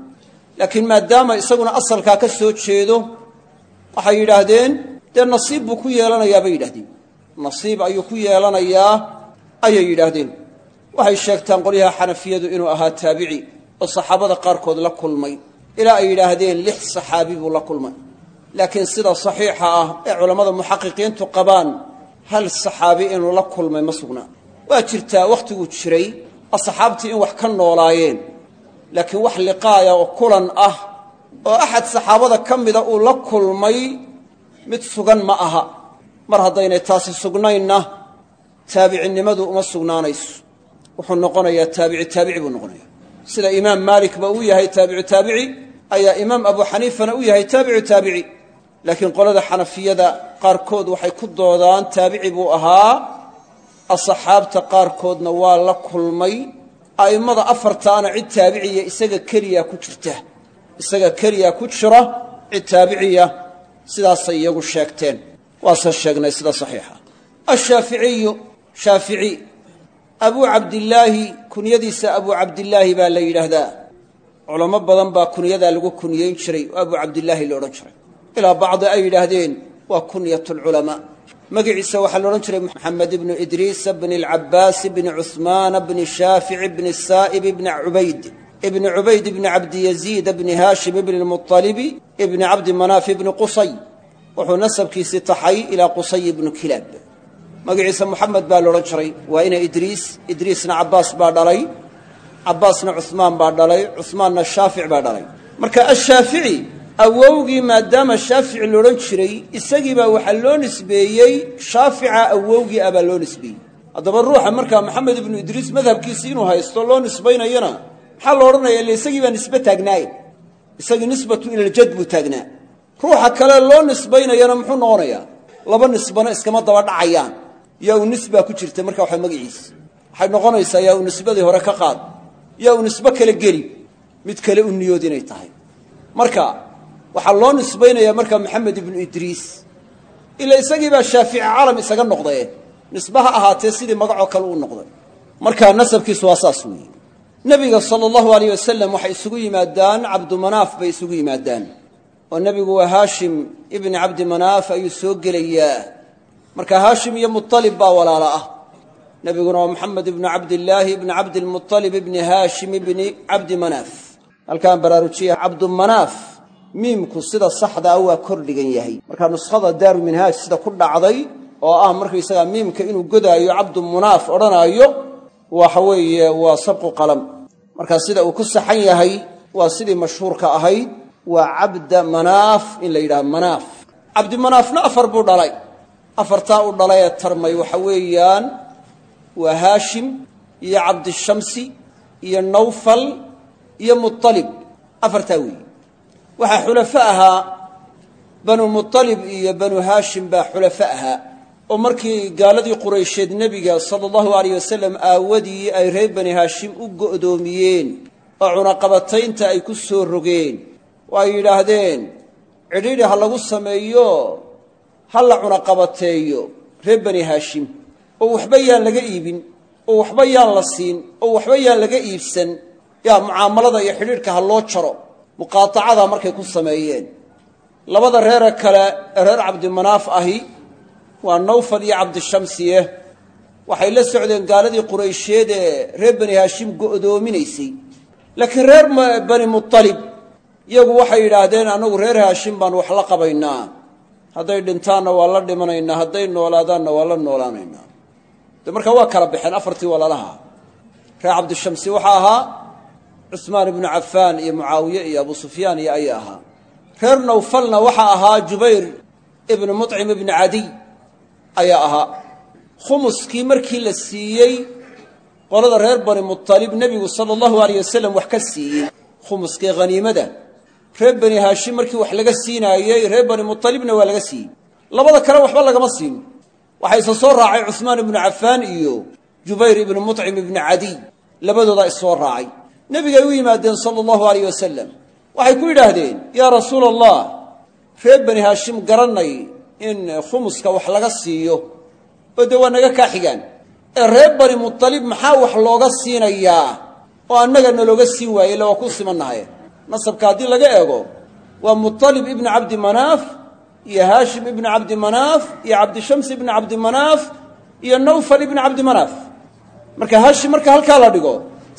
Laakiin maadaama isaguna asalkaa ka soo jeedo waxay yidhaahdeen dee nasiib buu ku yeelanayaa bay yidhahdeen nasiib ayuu ku yeelanayaa ayay yidhaahdeen. Waxay sheegtaan qolyaha xanafiyadu inuu ahaa taabici oo saxaabada qaarkood la kulmay. Ilaa ay yidhaahdeen lix saxaabi buu la kulmay. Laakiin sida saxiixa ah ee culammada muxaqiqiintu qabaan hal saxaabi inuu la kulmay ma sugnaa waa jirtaa wakhtiguu jiray asxaabtii in wax ka noolaayeen. Laakiin wax liqaaya oo kulan ah oo axad saxaabada ka mida uu la kulmay mid sugan ma aha. Mar haddaynay taasi sugnaynna taabicinimadu uma sugnaanayso. Wuxuu noqonayaa taabici taabici buu noqonaya sida imaam maalik ba uu yahay taabicu taabici ayaa imaam abu xaniifana u yahay taabicu taabici. Laakiin qolada xanafiyada qaarkood waxay ku doodaan taabici buu ahaa. Asxaabta qaarkoodna waa la kulmay. A'immada afartaana cid taabiciya isaga keliya ku jirta isaga keliya ku jira cid taabiciya sidaasay iyagu sheegteen. Waase sheegnay sida saxiixa. Ashaaficiyu shaafici abuu cabdillaahi kunyadiisa abuu cabdillaahi baa la yidhaahdaa. Culamo badan baa kunyadaa lagu kunyayn jiray oo abuu cabdillaahi la odhan jiray. Ilaa bacdi ay yidhaahdeen waa kunyat lculamaa magaciisa waxaa laodhan jiray maxamed ibnu idriisa bni alcabaasi bni cuhmaana bni shaafici bni saa'ib bni cubayd ibni cubayd ibni cabdiyaziid bni haashim ibni lmuطalibi ibni cabdi manaaf ibni qusay. Wuxuu nasabkiisii taxay ilaa qusay ibnu kilaab magaciisa moxamed baa laodhan jiray waa ina idriis idriisna cabbaas baa dhalay cabbaasna cuhmaan baa dhalay cuhmaanna shaafic baa dhalay. Marka ashaafici awowgii maadaama shaafici loodhan jiray isagiibaa waxaa loo nisbeeyey shaafica awowgii ah baa loo nisbeeyey. Haddaba ruuxa markaa maxamed ibnu idriis madhabkiisii inuu haysto loo nisbaynayana maxaa lo odhanaya ille isagii baa nisbe taagnaaye isagii nisbatu ilaljad buu taagnaa. Ruuxa kale loo nisbaynayana muxuu noqonayaa? Laba nisbana iskama daba dhacayaan. Yaa u nisbaa ku jirta marka waxa magaciisa. Waxay noqonaysaa yaa u nisbadii hore ka qaad. Yaa u nisbo kale geli. Mid kale u niyood inay tahay. Marka waxaa loo nisbaynayaa markaa maxamed ibnu idriis. Ila isagii baa shaafici calam isaga noqdae nisbe ha ahaatee sidii magacoo kale uu noqday. Marka nasabkiisu waa saas weeye nebiga sala allahu alayh wasalam waxay isugu yimaadaan cabdumanaaf bay isugu yimaadaan. Oo nebigu waa haashim ibni cabdi manaaf ayuu soo gelayaa. Marka haashim iyo mualib baa walaalo ah. Nebiguna waa maxamed ibnu cabdillaahi ibni cabdilmualib ibni haashim ibni cabdi manaaf. Halkaan baraarujiya cabdumanaaf miimku sida saxdaa waa kor dhigan yahay. Marka nuskhada daaru minhaaj sida ku dhacday oo ah markaysagaa miimka inuu godaayo cabdumunaaf odhanaayo waxa weeye waa sabqu qalam. Marka sida uu ku saxan yahay waa sidii mashhuurka ahayd waa cabda manaaf in la yidhaha manaaf. Cabdimanaafna afar buu dhalay. Afartaa u dhalay ee tarmay waxa weeyaan waa haashim iyo cabdishamsi iyo nawfal iyo mualib afartaa weeye. Waxaa xulafo ahaa banu mualib iyo banu haashim baa xulafo ahaa oo markii gaaladii quraysheed nebiga sala allahu alayh wasalam aawadii ay reer bani haashim u go'doomiyeen oo cunaqabataynta ay ku soo rogeen. Oo ay yidhaahdeen cidhiidhi ha lagu sameeyo ha la cunaqabateeyo reer bani haashim. Oo waxba yaan laga iibin oo waxba yaan la siin oo waxba yaan laga iibsan. Yaa mucaamalada iyo xidhiidhka ha loo jaro. Muqaatacadaa markay ku sameeyeen. Labada reere kale ee reer cabdimanaaf ahi waa nawfal iyo cabdishamsiye waxay la socdeen gaaladii quraysheed ee reer bani haashim go'doominaysay. Laakiin reer bani mualib iyagu waxay yidhaahdeen annagu reer haashim baan wax la qabaynaa. Hadday dhintaanna waa la dhimanaynaa hadday noolaadaanna waa la noolaanaynaa de markaa waa kala baxeen afartii walaalaha. Reer cabdishamsi waxaa ahaa cusmaan ibnu cafaan iyo mucaawiye iyo abu sufyaan iyo ayaa ahaa. Reer nawfalna waxaa ahaa jubayr ibnu mucim ibni cadiy ayaa ahaa. Khumuskii markii la siiyey qolada reer bani mualib nebigu sala allahu alayh wasalam wax ka siiyey. Khumuskii haniimada reer bani haashim markii wax laga siinaayey reer bani mualibna waa laga siiyey. Labada kale waxba lagama siin. Waxaa isa soo raacay cuhmaan ibnu cafaan iyo jubayr ibnu mucim ibni cadiy labadoodaa issoo raacay. Nebigay u yimaadeen sala allahu alayh wasalam waxay ku yidhaahdeen yaa rasuula allah reer bani haashim garanay in khumuska wax laga siiyo oo dee waa naga kaa xigaan. Ee reer bani mualib maxaa wax looga siinayaa? Oo annaga nalooga siin waayey illa waa ku simannahay nasabka haddii laga eego waa mualib ibnu cabdi manaaf iyo haashim ibnu cabdi manaaf iyo cabdishams ibnu cabdi manaaf iyo nawfal ibnu cabdi manaaf. Marka haashim marka halkaa la dhigo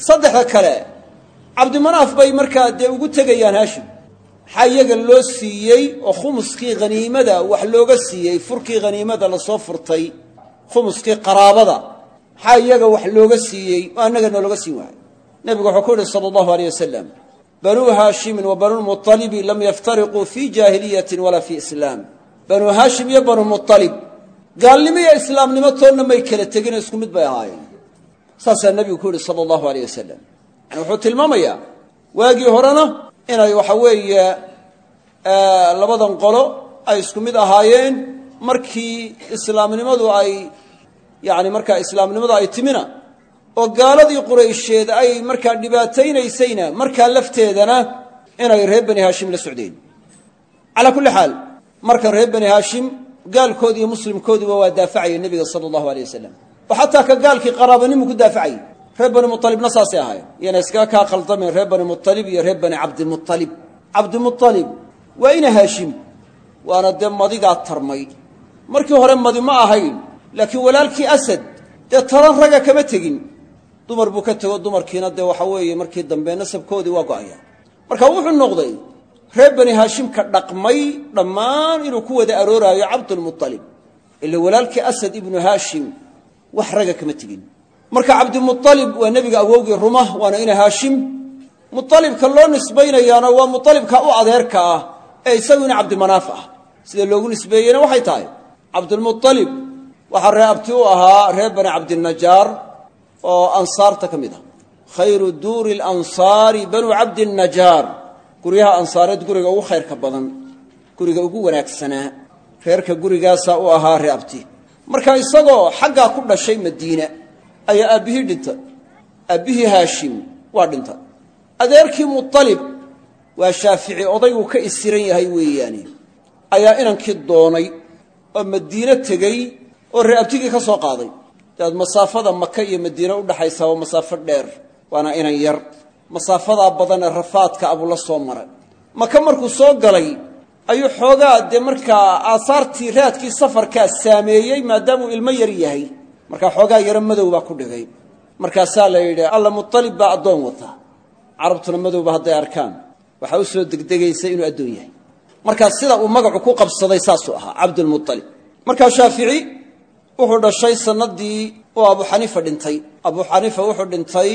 saddexda kale cabdimanaaf bay markaa dee ugu tegayaan haashim maxaa iyaga loo siiyey oo khumuskii haniimada wax looga siiyey furkii haniimada la soo furtay khumuskii qaraabada maxaa iyaga wax looga siiyey oo annaga nalooga siin waayo nebigu wuxuu ku yihi sala allahu aleyh wasalam banuu haashimin wa banuulmualibi lam yaftariquu fii jaahiliyatin walaa fii islaam. Banuu haashim iyo banuumualib gaalnimo iyo islaamnimo toonna may kala tegin isku mid bay ahaayeen. Saasaa nebigu ku yihi sala allahu aleyh wuxuu tilmaamayaa waagii horena inay waxa weeye labadan qolo ay isku mid ahaayeen markii islaamnimadu ay yani markaa islaamnimadu ay timina oo gaaladii quraysheed ay markaa dhibaataynaysayna markaa lafteedana inay reer bani haashim la socdeen. Calaa kulli xaal marka reer bani haashim gaalkoodi iyo muslimkoodiba waa daafacaya nebiga sala allahu aleyh wasalam oo xataa ka gaalkii qaraabanimu ku daafacayay reer bani mualibna saasay ahaayeen. Iyana iskaga kaa khaldameen reer bani mualib iyo reer bani cabdimualib cabdimualib waa ina haashim waana dee madigaa tarmay. Markii hore madi ma ahayn laakiin walaalkii asad dee taran raga kama tegin. Dumar buu ka tego dumarkiina dee waxa weeye markii dambe nasabkoodii waa go'aya marka wuxuu noqday reer bani haashimka dhaqmay dhammaan inuu ku wada arooraayo cabdulmualib ila walaalkii asad ibnu haashim wax raga kama tegin marka cabdimualib waa nebiga awowgii ruma waana ina haashim. Mualibka loo nisbaynayaana waa mualibka u adeerka ah ee isagu ina cabdimanaaf ah. Sida loogu nisbeeyeyna waxay tahay cabdulmualib waxaa ree abti u ahaa reer bani cabdinajaar oo ansaarta ka mid ah. Khayru duuri alansaari banuu cabdinajaar guryaha ansaareed guriga ugu khayrka badan guriga ugu wanaagsanaa reerka gurigaasaa u ahaa ree abti marka isagoo xaggaa ku dhashay madiine ayaa aabbihii dhintay. Aabbihii haashim waa dhintay. Adeerkii mualib waa shaafici odaygu ka isiran yahay weeyaane ayaa inankii doonay oo madiine tegey oo ree abtigii ka soo qaaday. Daad masaafada maka iyo madiine udhaxaysaa waa masaafo dheer waana inan yar. Masaafadaa badanee rafaadka abuu la soo maray. Maka markuu soo galay ayuu xoogaa dee markaa aasaartii raadkii safarkaa saameeyey maadaamuu ilmo yar yahay markaa xoogaa yaro madow baa ku dhigay. Markaasaa la yidhi alla mualib baa addoon wata. Carabtuna madowba hadday arkaan. Waxaa u soo degdegaysa inuu addoon yahay. Markaa sida uu magacu ku qabsaday saasuu ahaa cabdulmualib markaa shaafici wuxuu dhashay sanadii oo abu xaniifa dhintay. Abu xaniifa wuxuu dhintay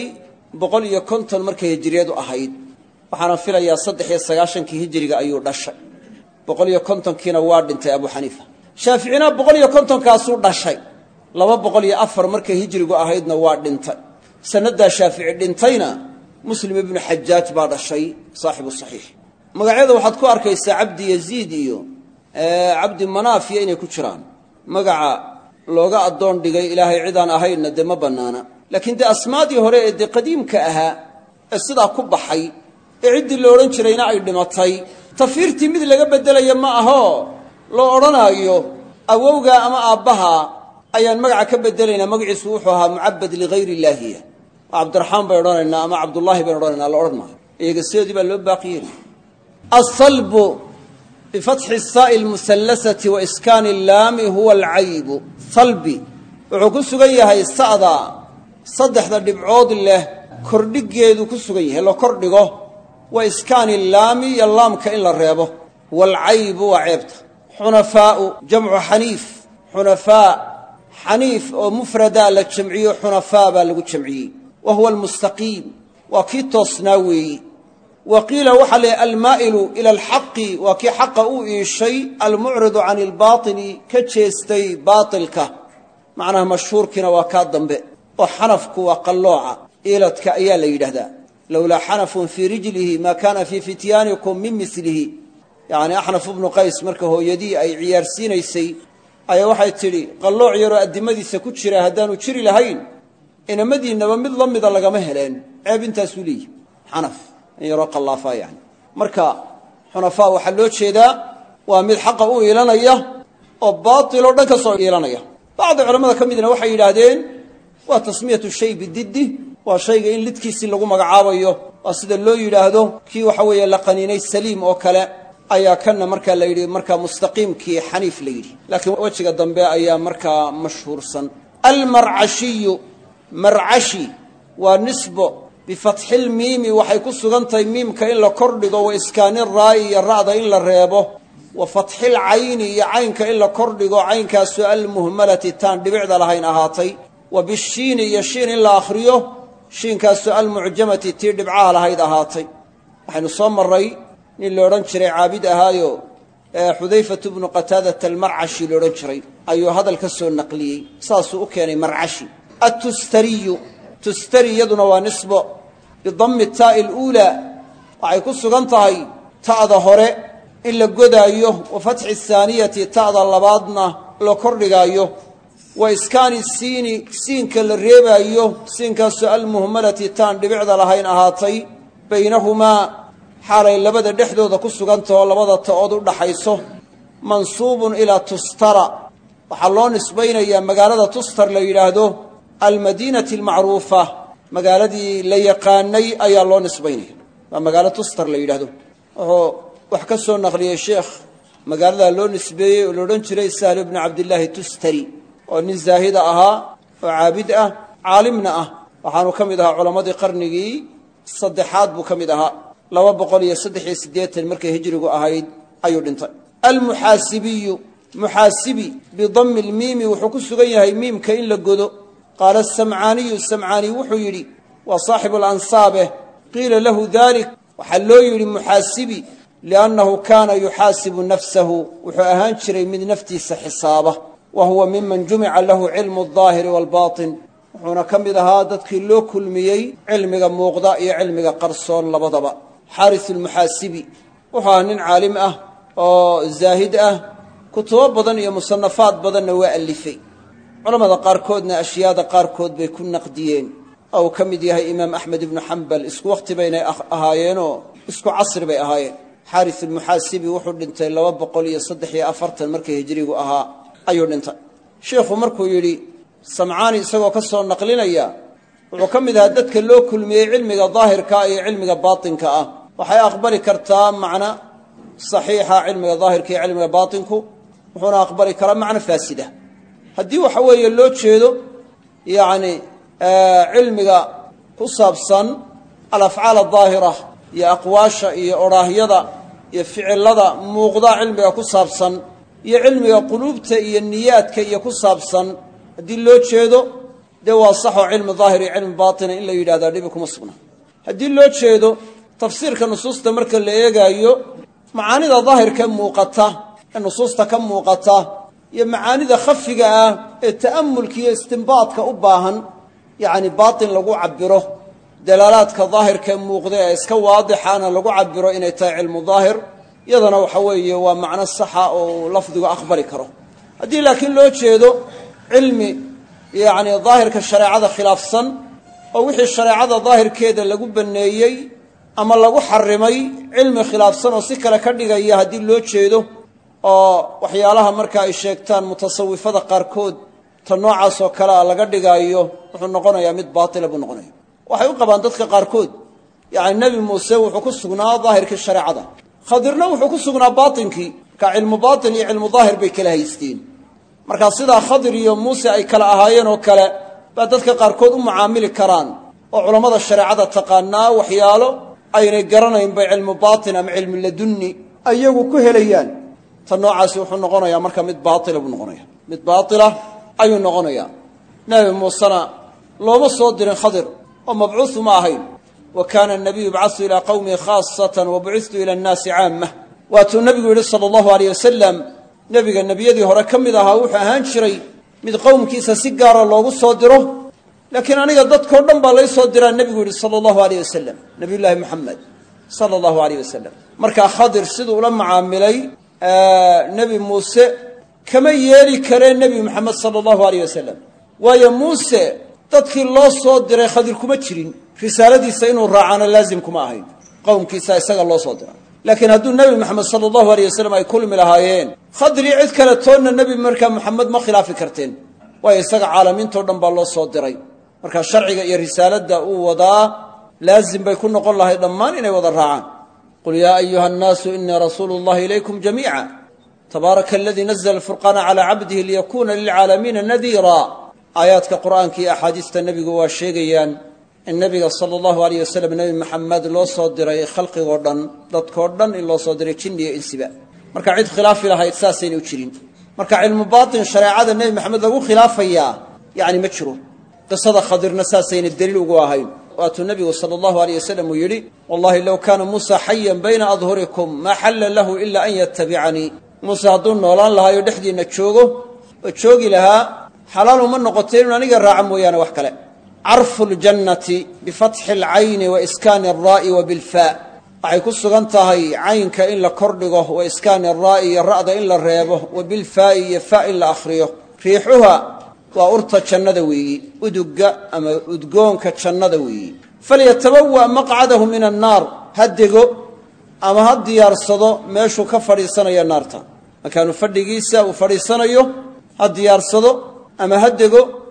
boqol iyo konton markay hijiriyadu ahayd. Waxaana filayaa saddex iyo sagaashankii hijiriga ayuu dhashay. Boqol iyo kontonkiina waa dhintay abu xaniifa shaaficina boqol iyo kontonkaasuu dhashay laba boqol iyo afar markay hijirigu ahaydna waa dhintay. Sannadaa shaafici dhintayna muslim ibnu xajaaj baa dhashay saaxibu saxiix. Magacyada waxaad ku arkaysaa cabdi yaziid iyo cabdi manaafiya inay ku jiraan. Magaca looga addoon dhigay ilaahay cidaan ahaynna dee ma bannaana. Laakiin dee asmaadii hore ee dee qadiimka ahaa ee sidaa ku baxay ee ciddii la odhan jirayna ay dhimatay tafiirtii mid laga beddelaya ma ahoo loo odhanaayo awowgaa ama aabbaha ayaan magaca ka beddelaynaa magaciisu wuxuu ahaa mucabad ligayr illaahiya cabdiraxmaan bay odhanaynaa ama cabdullaahi bayn odhanaynaa la odhan maayo. Iyaga sidoodii baa loo baaqi yeeli asalbu bifatxi saai lmusallasati wa iskaani illaami huwa alcaybu. Salbi wuxuu ku sugan yahay sa'da saddexda dhibcood leh kordhigeedu ku sugan yahay. La kordhigo wa iskaani laami iyo laamka in la reebo. Waalcaybu waa ceebta. Xunafaau jamcu xaniif. Xunafaa xaniif oo mufradaa la jamciyo xunafaa baa lagu jamciyey. Wa huwa almustaqiim. Waa kii toosnaa weeyi wa qiila waxaa la almaa'ilu ila alxaqi. Waa kii xaqa u iishay almucridu can ilbaatili ka jeestay baatilka. Macnaha mashhuurkiina waa kaa dambe. Oo xanafku waa qallooca. Iiladka ayaa la yidhaahdaa. Lowlaa xanafun fii rijlihi maa kaana fii fityaanikum min milihi yacni axnaf ibnu qays marka hooyadii ay ciyaarsiinaysay ayaa waxay tidhi qallooc yaroo addimadiisa ku jira haddaanu jiri lahayn inamadiinnaba mid la mida lagama heleen. Ceeb intaasuu leeyihi xanaf in yaroo qallaafaa yani marka xunafaa waxaa loo jeedaa waa mid xaqa u iilanaya oo baatiloo dhan ka soo iilanaya. Bacdi culamada ka midna waxay yidhaahdeen waa tasmiyatu shay bididdi waa shayga in lidkiisii lagu magacaabayo. Waa sida loo yidhaahdo kii waxa weeye la qaniinay saliim oo kale ayaa kana markaa la yidhi markaa mustaqiimkii xaniif la yidhi. Laakiin wejiga dambe ayaa markaa mashhuursan. Almarcashiyu marcashi waa nisbo bifatxilmiimi waxay ku sugan tahay miimka in la kordhigo wa iskaani raa'i iyo ra'da in la reebo. Wa fatxil cayni iyo caynka in la kordhigo caynkaasoo almuhmalati taan dhibicda lahayn ahaatay. Wa bishiini iyo shiin in la akhriyo shiinkaasoo almucjamati tii dhibcaha lahayd ahaatay. Waxaynu soo marray nin la odhan jiray caabid ahaayo xudayfatu bnu qataadata almarcashi la odhan jiray ayuu hadal ka soo naqliyey saasuu u keenay marcashi. Attustariyu tustari iyaduna waa nisbo. Bidammi taa'i aluulaa waxay ku sugan tahay ta'da hore in la godaayo wa fatxi ahaaniyati ta'da labaadna la kordhigaayo. Wa iskaani siini siinka la reebaayo siinkaasoo almuhmalati taan dhibicda lahayn ahaatay baynahumaa xaalay labada dhexdooda ku sugantahoo labada ta'ood u dhaxayso. Mansuubun ilaa tustara. Waxaa loo nisbaynayaa magaalada tustar la yidhaahdo almadiinati almacruufa. Magaaladii la yaqaanay ayaa loo nisbaynaya. Waa magaalo tustar la yidhaahdo. Wuxuu wax ka soo naqliyey sheekh. Magaaladaa loo nisbeeyey oo laodhan jiray sahlu bnu cabdillaahi tustari. Oo nin zaahida ahaa oo caabid ah caalimna ah. Waxaanu ka mid ahaa culammadii qarnigii saddexaad buu ka mid ahaa laba boqol iyo saddex iyo siddeetan markay hijrigu ahayd ayuu dhintay. Almuxaasibiyu muxaasibi bidammi lmiimi wuxuu ku sugan yahay miimka in la godo. Qaala asamcaaniyu samcaani wuxuu yidhi waa saaxibu alansaabeh qiila lahu dalik waxaa loo yidhi muxaasibi liannahu kaana yuxaasibu nafsahu. Wuxuu ahaan jiray mid naftiisa xisaaba. Wa huwa miman jumica lahu cilmu aldaahiri waalbaatin wuxuuna ka mid ahaa dadkii loo kulmiyey cilmiga muuqda iyo cilmiga qarsoon labadaba xaarisu lmuxaasibi wuxuu ahaa nin caalim ah oo zaahid ah kutubo badan iyo musanafaad badanna waa allifay. Culammada qaarkoodna ashyaada qaarkood bay ku naqdiyeen. Oo uu ka mid yahay imaam axmed ibnu xambal isku wakhti baynay ahaayeenoo isku casri bay ahaayeen. Xaaris almuxaasibi wuxuu dhintay laba boqol iyo saddex iyo afartan markii hijrigu ahaa. Ayuu dhintay. Sheikhu markuu yidhi samcaani isagoo ka soo naqlinaya wuxuu ka mid ahaa dadka loo kulmiyey cilmiga daahirka iyo cilmiga baatinka ah. Waxay aqbali kartaa macno saxiixa cilmiga daahirka iyo cilmiga baatinku wuxuuna aqbali karaa macno faasida. Haddii waxa weeye loo jeedo yacni cilmiga ku saabsan alafcaal adaahira iyo aqwaasha iyo odhaahyada iyo ficilada muuqda cilmiga ku saabsan iyo cilmiga quluubta iyo niyaadka iyo ku saabsan haddii loo jeedo dee waa saxoo cilmi daahir iyo cilmi baatina in la yidhahdaa dhibi kuma sugna. Haddii loo jeedo tafsiirka nusuusta marka la eegaayo macaanida daahirka muuqata ee nusuusta ka muuqata iyo macaanida khafiga ah ee ta'amulka iyo istimbaadka u baahan yacni baatin lagu cabiro dalaalaadka daahirka ee muuqda ee iska waadixaana lagu cabiro inay tahay cilmu daahir iyadana waxa weeye waa macno saxa oo lafdigu aqbali karo. Haddii laakiin loo jeedo cilmi yacni daahirka shareecada khilaafsan oo wixii shareecada daahirkeeda lagu banneeyey ama lagu xarimay cilmi khilaafsan oo si kale ka dhigaya haddii loo jeedo oo waxyaalaha marka ay sheegtaan mutasawifada qaarkood ta noocaas oo kale a laga dhigaayo wuxuu noqonayaa mid baatila buu noqonaya waxay u qabaan dadka qaarkood yacni nebi muuse wuxuu ku sugnaa daahirkii shareecada. Khadirna wuxuu ku sugnaa baatinkii. Marka cilmu baatin iyo cilmu daahir bay kala haysteen markaa sidaa khadir iyo muuse ay kala ahaayeen oo kale baa dadka qaarkood u mucaamili karaan oo culammada shareecada taqaanaa waxyaalo aynay garanayn bay cilmu baatin ama cilmu ladunni ayagu ku helayaan. Ta noocaasi wuxuu noqonayaa marka mid baatila buu noqonaya mid baatila ayuu noqonayaa. Nebi muusena looma soo dirin khadir oo mabcuusu ma ahayn. Wa kaana anabiyu yubcasu ilaa qowmihi khaasatan wa bucistu ila annaasi caamah waatuu nebigu yidhi sala allahu aleyh wasalam nebiga nebiyadii hore ka mid ahaa wuxuu ahaan jiray mid qowmkiisa si gaara loogu soo diro laakiin aniga dadkao dhan baa lay soo diraa nebigu yidhi sala allahu aleyh wasalam nabiyullaahi moxamed sala allahu aleyh wasalam markaa khadir siduu ula macaamilay nebi muuse kama yeeli kareen nebi moxamed sala allahu aleyh wasalam waayo muuse dadkii loo soo diray khadir kuma jirin risaaladiisa inuu raacana laazim kuma ahayn qowmkiisa isaga loo soo dira laakiin hadduu nebi moxamed sala allahu aleyh wasalam ay kulmi lahaayeen khadri cid kale toonna nebi markaa moxamed ma khilaafi karteen. Waayo isaga caalamiintao dhan baa loo soo diray. Marka sharciga iyo risaaladda uu wadaa laazim bay ku noqon lahay dhammaan inay wada raacaan. Qul yaa ayuha annaasu inii rasuulu llahi ilaykum jamiica. Tabaaraka aladii nazla alfurqaana calaa cabdihi liyakuuna lilcaalamiina nadiira. Aayaadka qur'aanka iyo axaadiista in nebiga sala allahu aleyh wasalam nebi maxamed loo soo diray khalqigoo dhan dadkoo dhan in loo soo diray jinni iyo insiba. Marka cid khilaafi lahayd saasayna u jirin. Marka cilmu baatin shareecada nebi maxamed lagu khilaafayaa yacni ma jiro. Qisada khadirna saasayna deliil ugu ahayn. Waatuu nebigu sala allahu aleyh wasalam uu yidhi wallahi low kaana muusa xayan bayna adhurikum maa xalla lahu ila an yatabicanii muuse hadduu noolaan lahaayo dhexdiinna joogo oo joogi lahaa xalaal uma noqotee inuu aniga raaca mooyaane wax kale carfu ljannati bifatxi alcayni wa iskaani alraa'i wa bilfaa. Waxay ku sugan tahay caynka in la kordhigo wa iskaani alraa'i iyo ra'da in la reebo wa bilfaa'i iyo faa in la akhriyo. Riixuha waa urta jannada weeyi udugga ama udgoonka jannada weeyi. Falyatabawa maqcadahu min annaar ha dego ama ha diyaarsado meeshuu ka fadhiisanayo naarta. Makaanu fadhigiisa uu fadhiisanayo ha diyaarsado ama ha dego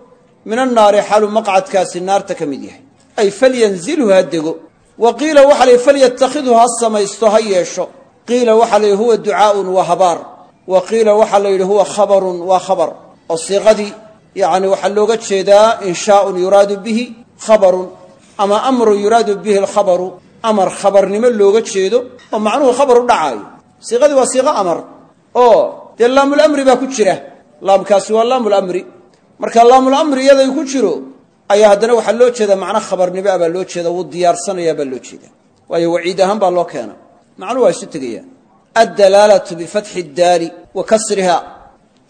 min annaari xaaluu maqcadkaasi naarta ka mid yahay. Ay falyanzilhu ha dego. Wa qiila waxaa layihi falyattakhidhu ha samaysto ha yeesho. Qiila waxaa la yidhi huwa ducaa'un waa habaar. Wa qiila waxaa la yidhi huwa khabarun waa khabar. Oo siiqadii yacni waxaa looga jeedaa inshaaun yuraadu bihi khabarun ama amrun yuraadu bihi alkhabaru amar khabarnimo looga jeedo oo macnuhu khabar u siiqadii waa siiqo amar. Oo dee laamulamri baa ku jira. Laamkaasi waa laamulamri marka laamulamri iyaday ku jiro ayaa haddana waxaa loo jeedaa macno khabarnimo a baa loo jeeda wuu diyaarsanayaa baa loo jeeda. Waayo waciid ahaan baa loo keena macnuhu waa isu tegayaan addalaalatu bifatxi daali wa kasriha.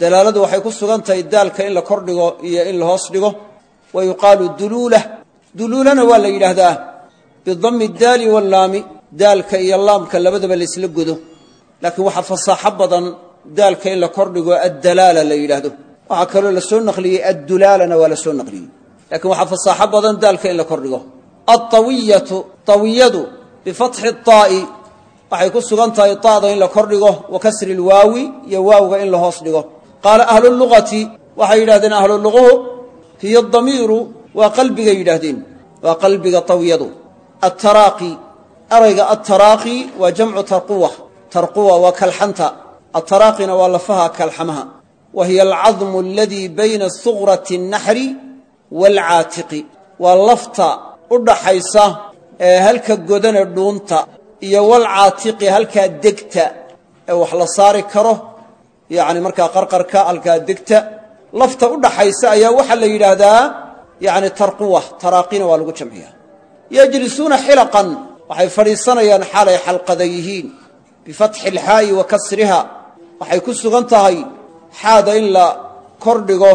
Dalaaladu waxay ku sugan tahay daalka in la kor dhigo iyo in la hoos dhigo. Wa yuqaalu duluula duluulana waa la yidhaahdaa bidammi daali wallaami. Daalka iyo laamka labadaba laysla godo. Laakiin waxaa fasaaxo badan daalka in la kor dhigo addalaala la yidhaahdo waxaa kaloo la soo naqliyey addulaalana waa la soo naqliyey. Laakiin waxaa fasaaxo badan daalka in la kor dhigo altawiyatu tawiyadu bifatxi taa'i waxay ku sugan tahay taada in la kor dhigo wa kasri lwaawi iyo waawga in la hoos dhigo. Qaala ahluluqati waxay yidhahdeen ahluluquhu hiyo damiiru waa qalbigay yidhaahdeen. Waa qalbiga tawiyadu. Attaraaqi erayga attaraaqi waa jamcu tarquwa tarquwa waa kalxanta. Attaraaqina waa lafaha kalxamaha wa hiya alcadmu aladii bayna sugrati annaxri waalcaatiqi waa lafta u dhaxaysa ee halka godane dhuunta iyo walcaatiqi halkaa degta ee wax la saari karo yacni markaa qarqarka halkaa degta lafta u dhaxaysa ayaa waxaa la yidhaahdaa yacni tarquwa taraaqina waa lagu jamciyaa yajlisuuna xilaqan waxay fadhiisanayaan xaalay xalqada yihiin bifatxi alxaa'i wa kasriha waxay ku sugan tahay xaada in la kor dhigo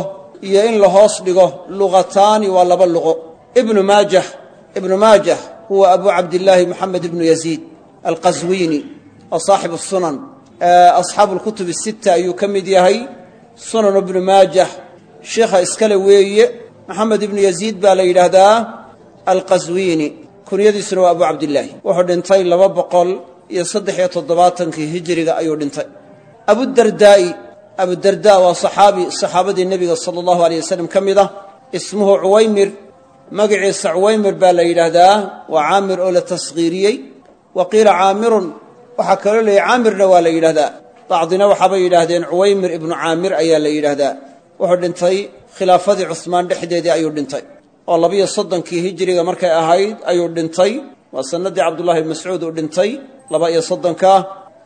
iyo in la hoos dhigo luqataani waa laba luqo. Ibnu maajah ibnu maajah huwa abu cabdillaahi moxamed ibnu yaziid alqaswiini oo saaxibu sunan. Asxaabu lkutub sitta ayuu ka mid yahay. Sunan ibnu maajah sheikha iskale weeye maxamed ibnu yaziid baa la yidhaahdaa alqaswiini kunyadiisuna waa abu cabdillaahi. Wuxuu dhintay laba boqol iyo saddex iyo toddobaatankii hijiriga ayuu dhintay. Abudardaa'i abudarda waa saxaabi saxaabadii nebiga sala allahu aleyh wasalam ka mid ah. Ismuhu cuwaymir magaciisa cuwaymir baa la yidhaahdaa waa caamir oo la tashiiriyey wa qiila caamirun waxaa kaloo leeyay caamirna waa la yidhahdaa bacdina waxaabay yidhaahdeen cuwaymir ibnu caamir ayaa la yidhaahdaa. Wuxuu dhintay khilaafadii cusmaan dhexdeedii ayuu dhintay. Oo labiyo soddonkii hijiriga markay ahayd ayuu dhintay. Waa sannaddii cabdullahi mascuud uu dhintay laba iyo soddonkaa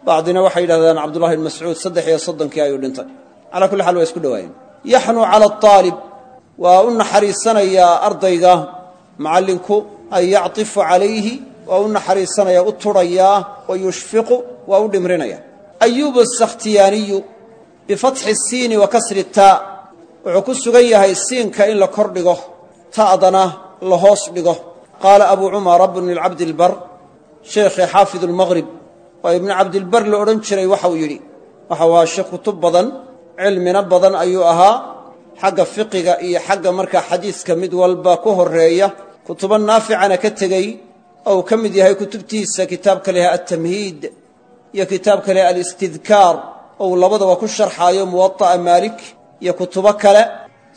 bacdina waxay yidhahdaan cabdullahi ibn mascuud saddex iyo soddonkii ayuu dhintay. Calaa kulli xaal waa isku dhowaayeen yaxnuu cala aalib waa u naxariisanayaa ardayga macallinku ay yactifu calayhi. Waa u naxariisanaya u turhayaa wa yushfiqu waa u dhimrinaya. Ayubu asakhtiyaaniyu bifatxi siini wa kasri taa. Wuxuu ku sugan yahay siinka in la kor dhigo ta'dana la hoos dhigo. Qaala abuu cumara bnu cabdilbar sheekhii xaafidu lmaqrib oo ibnu cabdilbar la odhan jiray waxauu yidhi waxau ahaa sheekh kutub badan cilmina badan ayuu ahaa xagga fiqiga iyo xagga markaa xadiiska mid walba ku horreeya kutubo naaficana ka tegey oo ka mid yahay kutubtiisa kitaabka leha altamhiid iyo kitaabka leha alistidkaar oo labadaba ku sharxaayo muwada'a maalik iyo kutubo kale.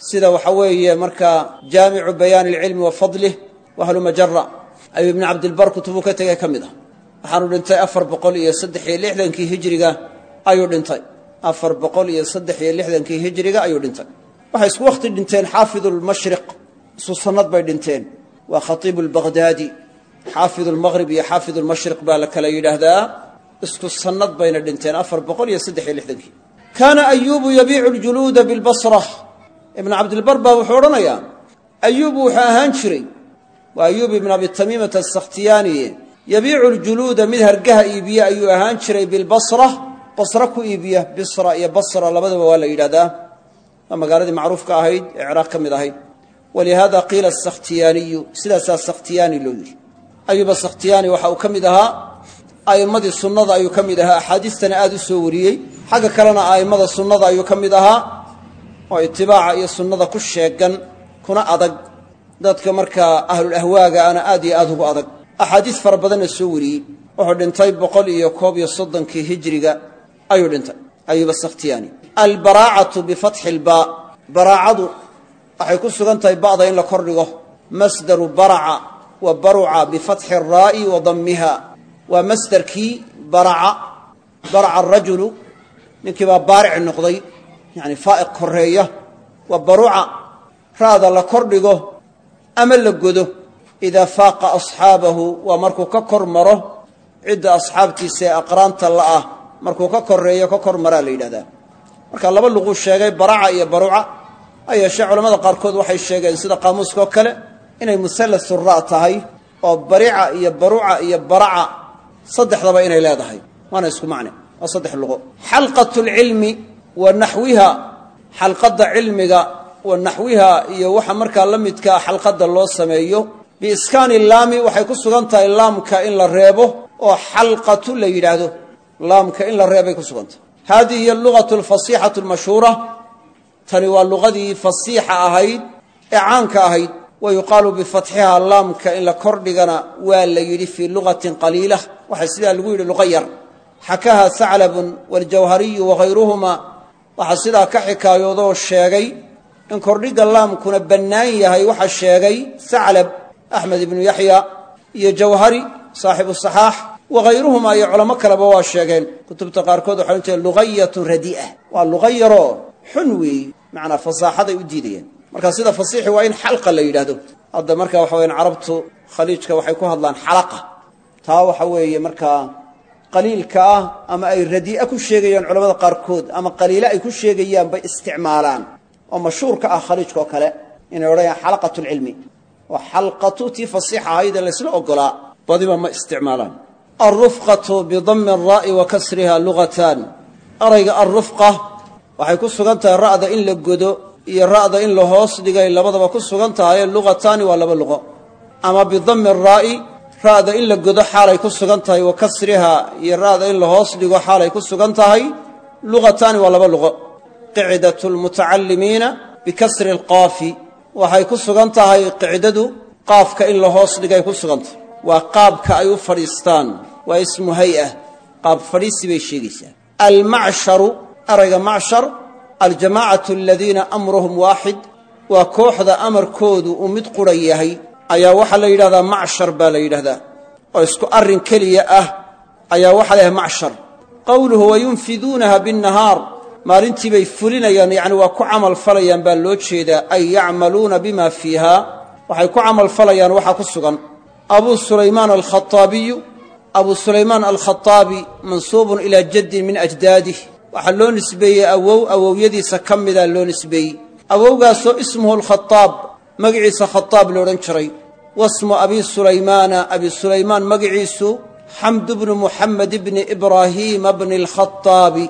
Sida waxa weeye markaa jaamicu bayaani alcilmi wa fadlih wahlu majara ayuu ibnu cabdilbar kutubuu ka tegay ka mid ah waxaanu dhintay afar boqol iyo saddex iyo lixdankii hijiriga ayuu dhintay. Afar boqol iyo saddex iyo lixdankii hijiriga ayuu dhintay. Waxay isku wakhti dhinteen xaafidu lmashriq isu sannad bay dhinteen. Waa khatiibu lbaghdaadi xaafidu lmaqhrib iyo xaafidu lmashriq baa la kala yidhaahdaa. Isku sannad bayna dhinteen afar boqol iyo saddex iyo lixdankii. Kaana ayuubu yabiicu ljuluuda bilbasra ibnu cabdilbar baa wuxuu odhanayaa ayuubu wuxuu ahaan jiray. Waa ayuub ibnu abi tamiimata asakhtiyaani yabiicu ljuluuda mid hargaha iibiye ayuu ahaan jiray bilbasra basra ku iibiya bisra iyo basra labadaba waa la yidhahdaa. Waa magaaladii macruufka ahayd ee ciraaq ka mid ahayd. Walihaada qiila asakhtiyaaniyu sidaasaa sakhtiyaani loo yidhi. Ayuub asakhtiyaani waxa uu ka mid ahaa a'immadii sunnada ayuu ka mid ahaa axaadiistana aad u soo wariyey. Xagga kalena a'immada sunnada ayuu ka mid ahaa oo itibaaca iyo sunnada ku sheegan kuna adag. Dadka markaa ahlulahwaaga ana aad iyo aad ugu adag axaadiis fara badanna soo wariyey wuxuu dhintay boqol iyo koob iyo soddonkii hijiriga ayuu dhintay. Ayuub asakhtiyaani albaraacatu bifatxi lbaa baraacadu waxay ku sugan tahay ba'da in la kor dhigo. Masdaru baraca wa baruca bifatxi araa'i wa dammiha. Waa masdarkii baraca. Baraca arajulu ninkii baa baaric la kor dhigo ama la idaa faaqa asxaabahu waa markuu ka kor maro cidda asxaabtiisa ee aqraanta la'ah markuu ka korreeyo ka kor maraa la yidhahdaa marka laba luquu sheegay baraca iyo baruca ha yeeshee culamada qaarkood waxay sheegeen sida qaamuuska oo kale inay musallasu ra' tahay oo barica iyo baruca iyo baraca saddexdaba inay leedahay waana isku macne waa saddex luqo xalqatu lcilmi wa naxwiha xalqadda cilmiga wa naxwiha iyo waxa markaa la midkaa xalqadda loo sameeyo biiskaani laami waxay ku sugan tahay laamka in la reebo oo xalqatu la yidhaahdo. Laamka in la reebay ku sugan tahay. Haadihi hiy alugatu alfasiixatu almashhuura tani waa luqadii fasiixa ahayd ee caanka ahayd. Wa yuqaalu bifatxiha laamka in la kordhigana waa la yidhi fii lugatin qaliila. Waxaa sidaa lagu yidhi luqa yar. Xakaha saclabun waljawhariyu wahayruhuma waxaa sidaa ka xikaayoodoo sheegay in kordhigga laamkuna bannaan yahay. Waxaa sheegay saclab axmed ibnu yaxya iyo jawhari saaxibu saxaax wahayruhuma iyo culamo kaleba waa sheegeen. Kutubta qaarkood waxay odhan jireen luqayatun radi'a waa luqa yaroo xun weeyi macnaa fasaaxaday u diidayeen. Marka sida fasiixi waa in xalqa la yidhaahdo. Hadda marka waxa weyaan carabtu khaliijka waxay ku hadlaan xalaqa. Taa waxa weeye markaa qaliilka ah ama ay radii'a ku sheegayaan culamada qaarkood ama qaliile ay ku sheegayaan bay isticmaalaan. Oo mashhuurka ah khaliijka oo kale inay odhanayaan xalaqatu lcilmi oo xalqatu tii fasiixa ahaydee laysla ogolaa badiba ma isticmaalaan. Alrufqatu bidami araa'i wa kasriha lugatan erayga alrufqa waxay ku sugan tahay ra'da in la godo iyo ra'da in la hoos dhigay labadaba ku sugan tahay lugataani waa laba luqo ama bidami araa'i ra'da in la godo xaalay ku sugan tahay wa kasriha iyo ra'da in la hoos dhigo xaalay ku sugan tahay lugataani waa laba luqo qicdatu lmutacallimiina bikasri alqaafi waxay ku sugan tahay qicdadu qaafka in la hoos dhigay ku sugan tahay. Waa qaabka ay u fadhiistaan waa ismu hay'a. Qaab fadhiisi bay sheegaysaa. Almacsharu erayga macshar aljamaacatu aladiina amruhum waaxid waa kooxda amarkoodu uu mid qura yahay ayaa waxaa la yidhahdaa macshar baa la yidhahdaa. Oo isku arrin keliya ah ayaa waxaa la yhaha macshar qowluhu wayunfiduunaha binnahaar maalintii bay fulinayaan yacni waa ku camal falayaan baa loo jeedaa ay yacmaluuna bima fiiha. Waxay ku camal falayaan waxaa ku sugan. Abuu sulaymaan alkhaaabiyu abuu sulaymaan alkhaaabi mansuubun ilaa jaddin min ajdaadih waxaa loo nisbeeyey awow awowyadiisa ka mida loo nisbeeyey. Awowgaasoo ismuhu alkhaaab magiciisa khaaab la odhan jiray. Wasmu abi sulaymaana abi sulaymaan magiciisu xamdu bnu muxamed bni ibraahiima bni alkhaaabi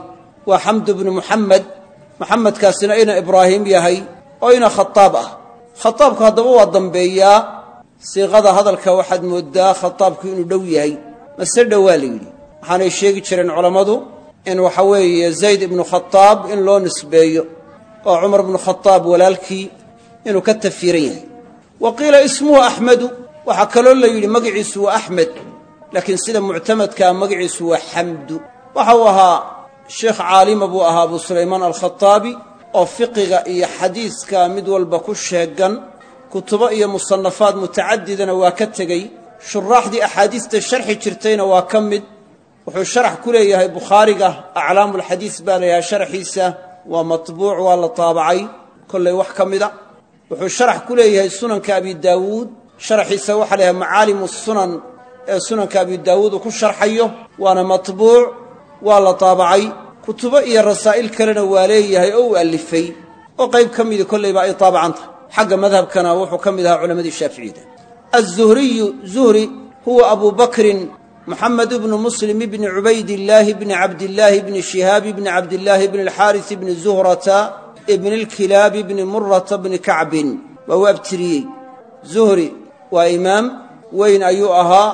waa xamdu bnu muxamed muxamedkaasina ina ibraahiim yahay oo ina khaaab ah. Khaaabku haddaba waa dambeeyaa. Siiqada hadalka waxaad mooddaa khaaabku inuu dhow yahay. Mase dhowaa la yidhi. Waxaanay sheegi jireen culammadu in waxa weeye zayd ibnu khaaab in loo nisbeeyo oo cumar bnu khaaab walaalkii inuu ka tafiiran yahay. Wa qiila ismuhu axmedu. Waxaa kaloo la yidhi magiciisu waa axmed. Laakiin sida muctamadkaa magiciisu waa xamdu. Waxa ahaa sheekh caalima buu ahaa abuu sulaymaan alkhaaabi oo fiqiga iyo xadiiska mid walba ku sheegan kutubo iyo musannafaad mutacadidana waa ka tegey. Shuraaxdii axaadiista sharxi jirtayna waa ka mid. Wuxuu sharax ku leeyahay bukhaariga aclaamulxadiis baa layahay sharxiisa waa matbuuc waa la taabacay kollay wax ka mida. Wuxuu sharax ku leeyahay sunanka abi daawuud sharaxiisa waxaa la yahay macaalimu sunan ee sunanka abi daawuud uu ku sharxayo waana matbuuc waa la taabacay kutubo iyo rasaa'il kalena waa leeyahay oo uu allifay oo qayb ka midii kollayba ay taabacan tahay. Xagga madhabkana wuxuu ka mid ahaa culammadii shaaficiyada aلzuhriyu zuhri huwa abu bakrin muxamed bnu muslim bni cubaydillaahi bni cabdillaahi bni shihaabi bni cabdillaahi bni alxaaris bni zuhrata ibni اlkilaabi bni murata bni kacbin waa u abtiriyey. Zuhri waa imaam. Weyn ayuu ahaa.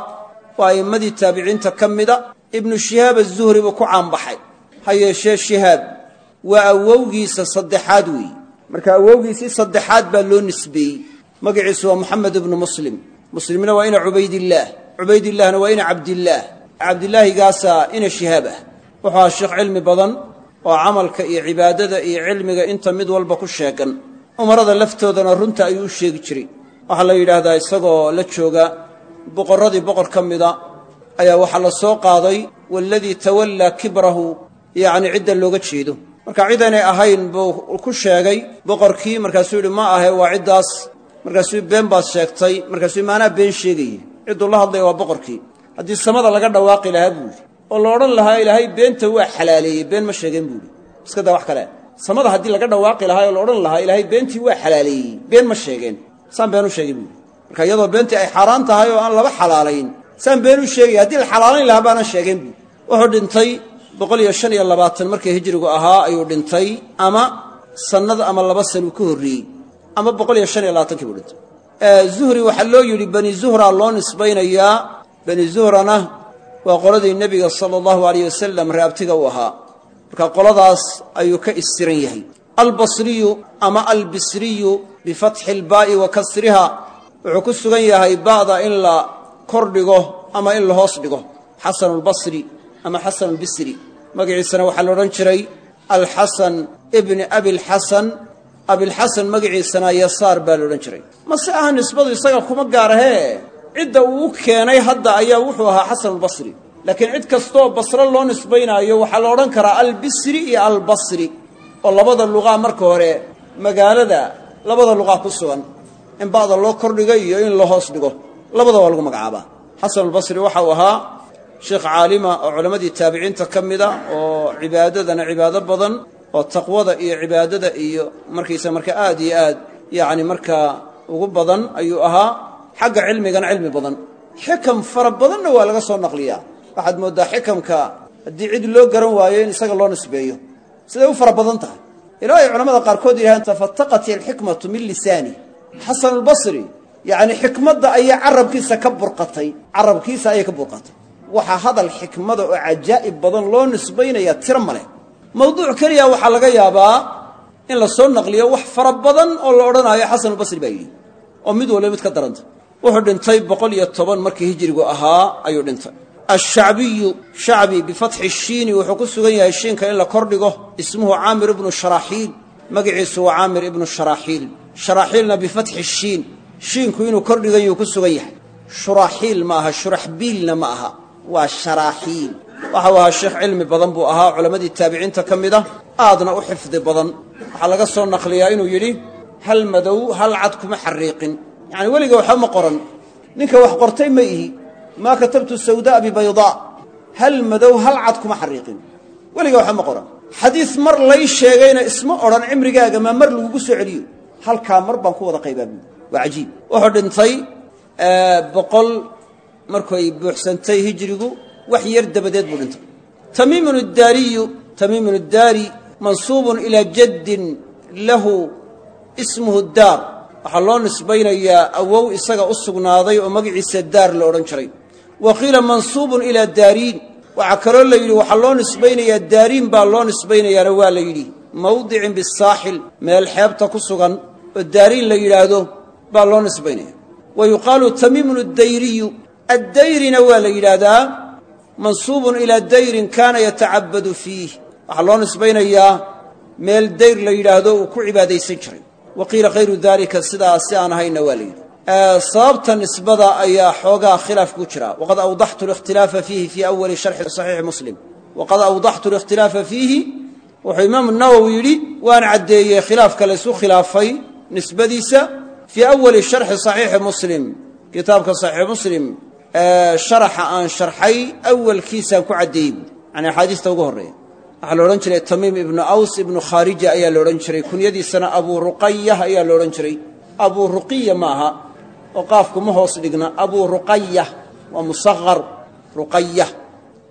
Waa a'immadii taabiciinta ka mida ibnu shihaab azuhri buu ku caanbaxay. Ha yeeshee shihaab waa awowgiisa saddexaad weeye marka awowgiisii saddexaad baa loo nisbeeyey. Magaciisu waa moxamed ibnu muslim. Muslimna waa ina cubaydillaah cubaydillaahna waa ina cabdillaah cabdillaahigaasaa ina shihaab ah. Wuxuu ahaa sheekh cilmi badan oo camalka iyo cibaadada iyo cilmiga inta mid walba ku sheegan. Umarada laftoodana runta ayuu u sheegi jiray. Waxaa la yidhaahdaa isagoo la jooga boqorradii boqor ka mida ayaa waxaa la soo qaaday waaladii tawallaa kibrahu yacni cidda looga jeedo. Marka cidaynay ahayn buu ku sheegay boqorkii markaasuu yidhi ma ahe waa ciddaas. Markaasuu been baad sheegtay markaasuu maanaa been sheegayey. Cidduu la hadlaya waa boqorkii. Haddii samada laga dhawaaqi lahaa buu yidhi. Oo la odhan lahaa ilaahay beenta waa xalaaleeyey been ma sheegeen buu yidhi. Iska daa wax kale. Samada haddii laga dhawaaqi lahaa oo la odhan lahaa ilaahay beentii waa xalaaleeyey been ma sheegeen. Saan been u sheegay buu yidhi. Marka iyadoo beentii ay xaaraan tahay oo aan laba xalaalayn saan been u sheegaya haddii la xalaalayn lahaa baanan sheegeen wuxuu dhintay boqol iyo shan iyo labaatan markii hijrigu ahaa ayuu dhintay ama sannad ama laba sanuu ka horreeyey ama boqol iyo shan iyo zuhri waxaa loo yidhi bani zuhra loo nisbaynayaa bani zuhrana waa qoladii nebiga sala allahu alayh wasalam reabtiga u ahaa. Marka qoladaas ayuu ka istiran yahay. Albasriyu ama albisriyu bifatxi ilbaa'i wa kasriha. Wuxuu ku sugan yahay kor dhigo ama in la hoos dhigo. Xasanulbasri ama xasan albisri magaciisana waxaa la odhan jiray alxasan ibni abilxasan abilxasan magaciisana yasaar baa la odhan jiray. Mase aha nisbadu isaga kuma gaarahee cidda uu keenay hadda ayaa wuxuu ahaa xasanulbasri laakiin cid kastooo basro loo nisbaynaayo waxaa la odhan karaa albisri iyo albasri oo labada luqaa marka hore magaalada labada luqaa ku sugan in ba'da loo kordhigo iyo in la hoos dhigo labada waa lagu magacaabaa. Xasanulbasri waxa uu ahaa sheekh caalima oo culammadii taabiciinta ka mida oo cibaadadana cibaado badan oo taqwada iyo cibaadada iyo markaysa marka aad iyo aad yacni markaa ugu badan ayuu ahaa xagga cilmigana cilmi badan. Xikam fara badanna waa laga soo naqliyaa. Waxaad mooddaa xikamka haddii cid loo garan waayo in isaga loo nisbeeyo. Siday u fara badan tahay. Ilaa ay culamada qaarkood yidhahaan tafataqat alxikmatu min lisaani. Xasanulbasri yacni xikmadda ayaa carabkiisa ka burqatay. Carabkiisa ayay ka burqatay. Waxaa hadal xikmada oo cajaa'ib badan loo nisbaynayaa tiro ma leh. Mawduuc keliya waxaa laga yaabaa in la soo naqliyo wax fara badan oo la odhanaayo xasanulbasri baa yidhi oo mid waliba mid ka daranta. Wuxuu dhintay boqol iyo toban markii hijirigu ahaa ayuu dhintay. Alshacbiyu shacbi bifatxi shiini wuxuu ku sugan yahay shiinka in la kordhigo ismuhu caamir ibnu sharaaxiil. Magaciisu waa caamir ibnu sharaaxiil. Sharaaxiilna bifatxi shiin shiinku inuu kordhigayuu ku sugan yahay. Shuraaxiil ma aha shuraxbiilna ma aha. Waa sharaaxiil. Waxau ahaa sheekh cilmi badan buu ahaa culammadii taabiciinta ka mid a. Aadna u xifdi badan. Waxaa laga soo naqliyaa inuu yidhi hal madow hal cad kuma xariiqin. Yacani weliga waxba ma qoran. Ninka wax qortay ma ihi maa katabtu sawdaa bibaydaa hal madow hal cad kuma xariiqin. Weliga waxba ma qoran. Xadiis mar lay sheegayna isma odhan cimrigaaga maa mar lagugu soo celiyo. Halkaa mar baan ku wada qaybaa buui waa cajiib. Wuxuu dhintay boqol markay buuxsantay hijrigu wax yar dabadeed buu dhintay. Tamiimun addaariyu tamiimun addaari mansuubun ilaa jaddin lahu ismuhu daar. Waxaa loo nisbaynayaa awow isaga u sugnaaday oo magaciisa daar la odhan jiray. Wa qiila mansuubun ilaa daariin. Waxaa kaloo la yidhi waxaa loo nisbaynayaa daariin baa loo nisbaynayaana waa la yidhi mawdicin bisaaxil meel xeebta ku sugan oo daariin la yidhaahdo baa loo nisbaynaya. Wa yuqaalu tamiimun addayriyu addayrina waa la yidhaahdaa mansuubun ilaa dayrin kaana yatacabadu fiih. Waxaa loo nisbaynayaa meel dayr la yidhaahdo uu ku cibaadaysan jiray. Wa qiila hayru daalika sidaa si aan ahaynna waa la yidhi. Sababta nisbada ayaa xoogaa khilaaf ku jira. Waqad awdaxtu alikhtilaafa fiihi fii awali sharxi saxiixi muslim. Waqad awdaxtu alikhtilaafa fiihi wuxuu imaamu nawowi yidhi waan caddeeyey khilaafka laysu khilaafay nisbadiisa fii awali sharxi saxiixi muslim kitaabka saxiix muslim sharaxa aan sharxay awalkiisaan ku caddeeyey buui yani axaadiista ugu horreeya waxaa la odhan jiray tamiim ibnu aws ibnu khaarija ayaa la odhan jiray kunyadiisana abuu ruqayah ayaa la odhan jiray abuu ruqiya ma aha oo qaafku ma hoos dhigna abuu ruqayah waa musaqar ruqayah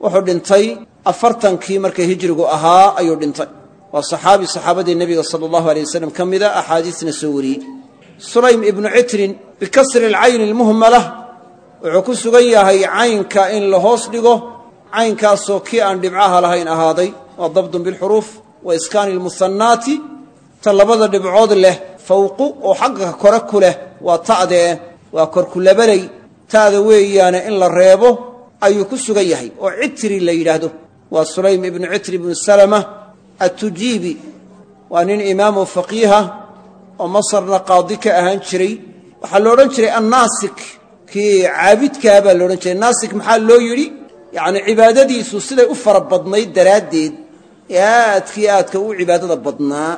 wuxuu dhintay afartankii markay hijrigu ahaa ayuu dhintay waa saxaabi saxaabadii nebiga sala allahu alay soo wariyey sulaym ibnu citrin bikasri alcayni almuhmala wuxuu ku sugan yahay caynka in la hoos dhigo caynkaasoo kii aan dhibcaha lahayn ahaaday waa dabdun bilxuruuf wa iskaani almusannaati ta labada dhibcood leh fawqu oo xagga kore ku leh waa ta'dee waa korkulabalay ta'da weeyaane in la reebo ayuu ku sugan yahay oo citri la yidhaahdo. Waa sulaym ibnu citri ibnu salama attujiibi waa nin imaamu faqiiha oo masarna qaadi ka ahaan jiray. Waxaa lo odhan jiray annaasik kii caabidkaa baa odhan jiray. Naasik maxaa loo yidhi? Yacni cibaadadiisu siday u fara badnayd daraaddeed. Ee aadkii aadka u cibaadada badnaa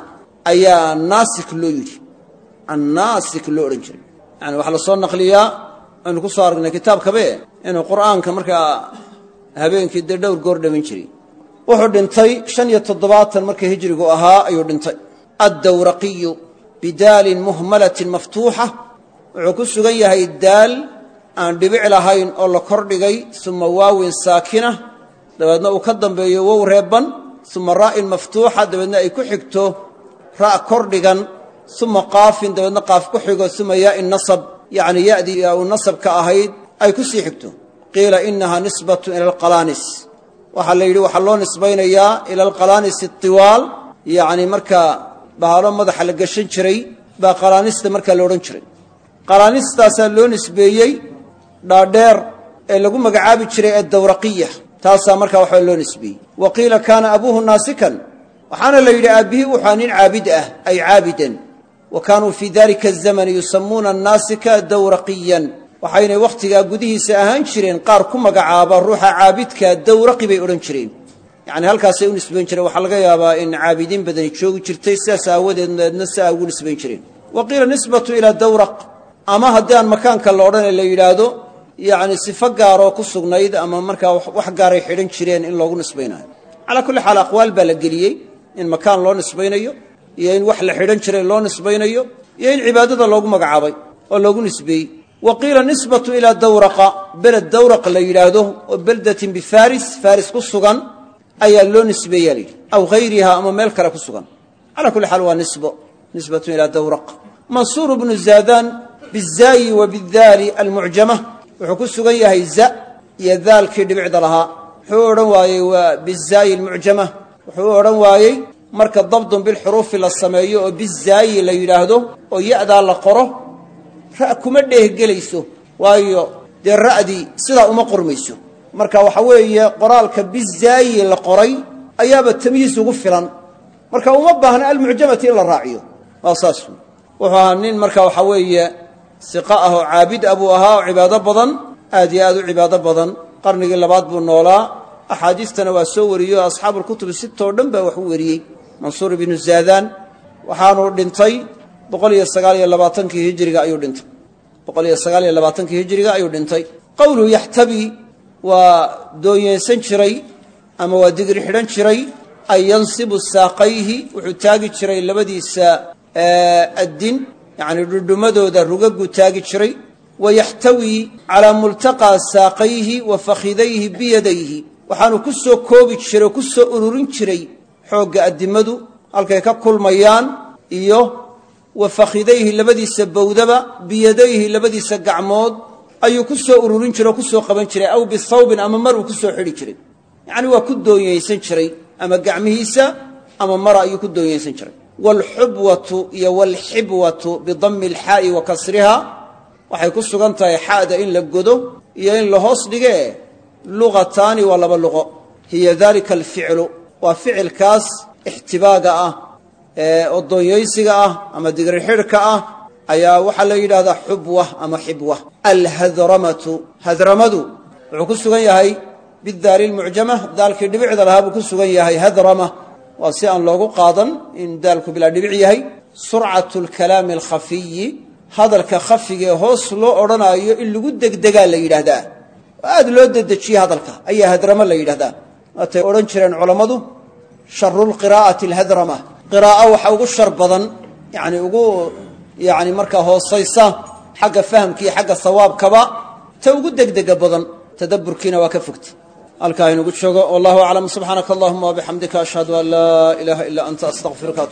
ayaa naasik loo yidhi. Annaasik loo odhan jiray. Yani waxaa la soo naqliyaa aynu ku soo aragnay kitaabkabe inuu qur'aanka markaa habeenkii dee dhowr goor dhamin jiray. Wuxuu dhintay shan iyo toddobaatan markii hijrigu ahaa ayuu dhintay. Addawraqiyu bidaalin muhmalatin maftuuxa wuxuu ku sugan yahay daal aan dhibic lahayn oo la kordhigay suma waawin saakina dabeedna uu ka dambeeyo wow reebban suma raa'in maftuuxa dabeedna ay ku xigto ra' kordhigan suma qaafin dabeedna qaaf ku xigo suma yaa'in nasab yacni ya'dii uu nasabka ahayd ay ku sii xigto. Qiila inaha nisbatun ila alqalaanis la yidhi waxaa nisbaynayaa ila bahalo madaxa la gashan jiray baa qalaanista markaa la odhan jiray. Qalaanistaasaa loo nisbeeyey dhaadheer ee lagu magacaabi jiray addawraqiya. Taasaa markaa waxaa loo nisbeeyey. Wa qiila kaana abuuhu naasikan waxaana la yidhi aabbihii wuxua nin caabid ah ay caabidan. Wa kaanuu fii dalika azamani yusammuuna annaasika dawraqiyan. Waxaynay wakhtigaa gudihiisa ahaan jireen qaar ku magacaaba ruuxa caabidka dawraqi bay odhan jireen yacni halkaasay u nisbayn jireen waxaa laga yaabaa in caabidiin badani joogi jirtay sidaas aawadeedna siaa ugu nisbayn jireen wa nisbatu ilaa dawraq. Ama haddii aan makaanka la odhana la yidhaahdo yacni sifo gaaroo ku sugnayd ama markaa wax gaaray xidhan jireen in loogu nisbaynayo. Calaa kulli xaal aqwaal baa la geliyey in makaan loo nisbaynayo iyo in wax la xidhan jiray loo nisbaynayo iyo in cibaadada loogu magacaabay oo loogu nisbeeyey. Wa nisbatu ilaa dawraqa. Beled dawraq la yidhaahdo oo beldatin bifaris faris ku sugan ayaa loo nisbeeyaa layidhi. Aw hayriha ama meel kale ku sugan. Calaa kulli xaal waa nisbo. Nisbatun ilaa dawraq. Mansuur bnu zaadaan bizaayi wa bidaali almucjama. Wuxuu ku sugan yahay za iyo daalkii dhibicda lahaa. Wuxuu u odhan waayey waa bizaayi almucjama. Wuxuu u odhan waayey marka dabdun bilxuruufi la sameeyo oo bizaayi la yidhaahdo oo ya'daa la qoro ra' kuma dheehgelayso waayo dee ra'dii sidaa uma qormayso marka waxa weeye qoraalka bizaayi la qoray ayaaba tamyiis ugu filan. Marka uma baahna almucjamati in la raaciyo. Waa saas. Nin marka waxa weeye siqa ah oo caabid ah buu cibaado badan aad iyo aad u cibaado badan. Qarnigii labaad buu noolaa. Axaadiistana waa soo wariyey oo asxaabuulkutubi sitoo dhan baa wax u wariyey. Mansuur ibnu zaadaan waxaanuu dhintay boqol iyo sagaal iyo labaatankii hijiriga ayuu dhintay. Boqol iyo sagaal iyo labaatankii hijiriga ayuu dhintay. Qowluhu yaxtabi waa doonyeysan jiray ama waa digri xidhan jiray ay yansibu saaqayhi wuxuu taagi jiray labadiisa addin yacni dhudhumadooda rugaguu taagi jiray wa yaxtawii calaa multaqaa saaqayhi wa fakhidayhi biyadayhi. Waxaanu ku soo koobi jiray oo ku soo ururin jiray xoogga addimadu halkay ka kulmayaan iyo wa fakhidayhi labadiisa bowdaba biyadayhi labadiisa gacmood ayuu ku soo ururin jiray oo ku soo qaban jiray aw bisawbin ama mar uu ku soo xidhi jiray. Yacni waa ku doonyaysan jiray ama gacmihiisa ama mara ayuu ku doonyaysan jiray. Waalxubwatu iyo waalxibwatu bidammi alxaa'i wa kasriha waxay ku sugan tahay xa'da in la godo iyo in la hoos dhigee luqataani waa laba luqo hiya dalika alficlu waa ficilkaas ixtibaaga ah oo doonyaysiga ah ama digri xidhka ah ayaa waxaa la yidhahdaa xubwa ama xibwa. Alhadramatu hadramadu wuxuu ku sugan yahay bidaali lmucjama daalkii dhibicda lahaa buu ku sugan yahay hadrama. Waa si aan loogu qaadan in daalku bilaa dhibic yahay. Surcatu alkalaami alkhafiyi hadalka khafiga ee hoos loo odhanaayo in lagu degdegaa la yidhaahdaa. Aad loo dedejiye hadalka ayaa hadramo la yidhahdaa waatay odhan jireen culammadu sharu lqiraa'ati alhadrama. Qiraa'o waxa ugu shar badan yacni ugu yacni markaa hoosaysa xagga fahamka iyo xagga sawaabkaba ta ugu badan tadabburkiina waa ka fogta. Halkaa inugu joogo wallahu aclam. Subxaanaka allahuma wabixamdika ashhadu an laa ilaaha ilaa anta astaqfiruka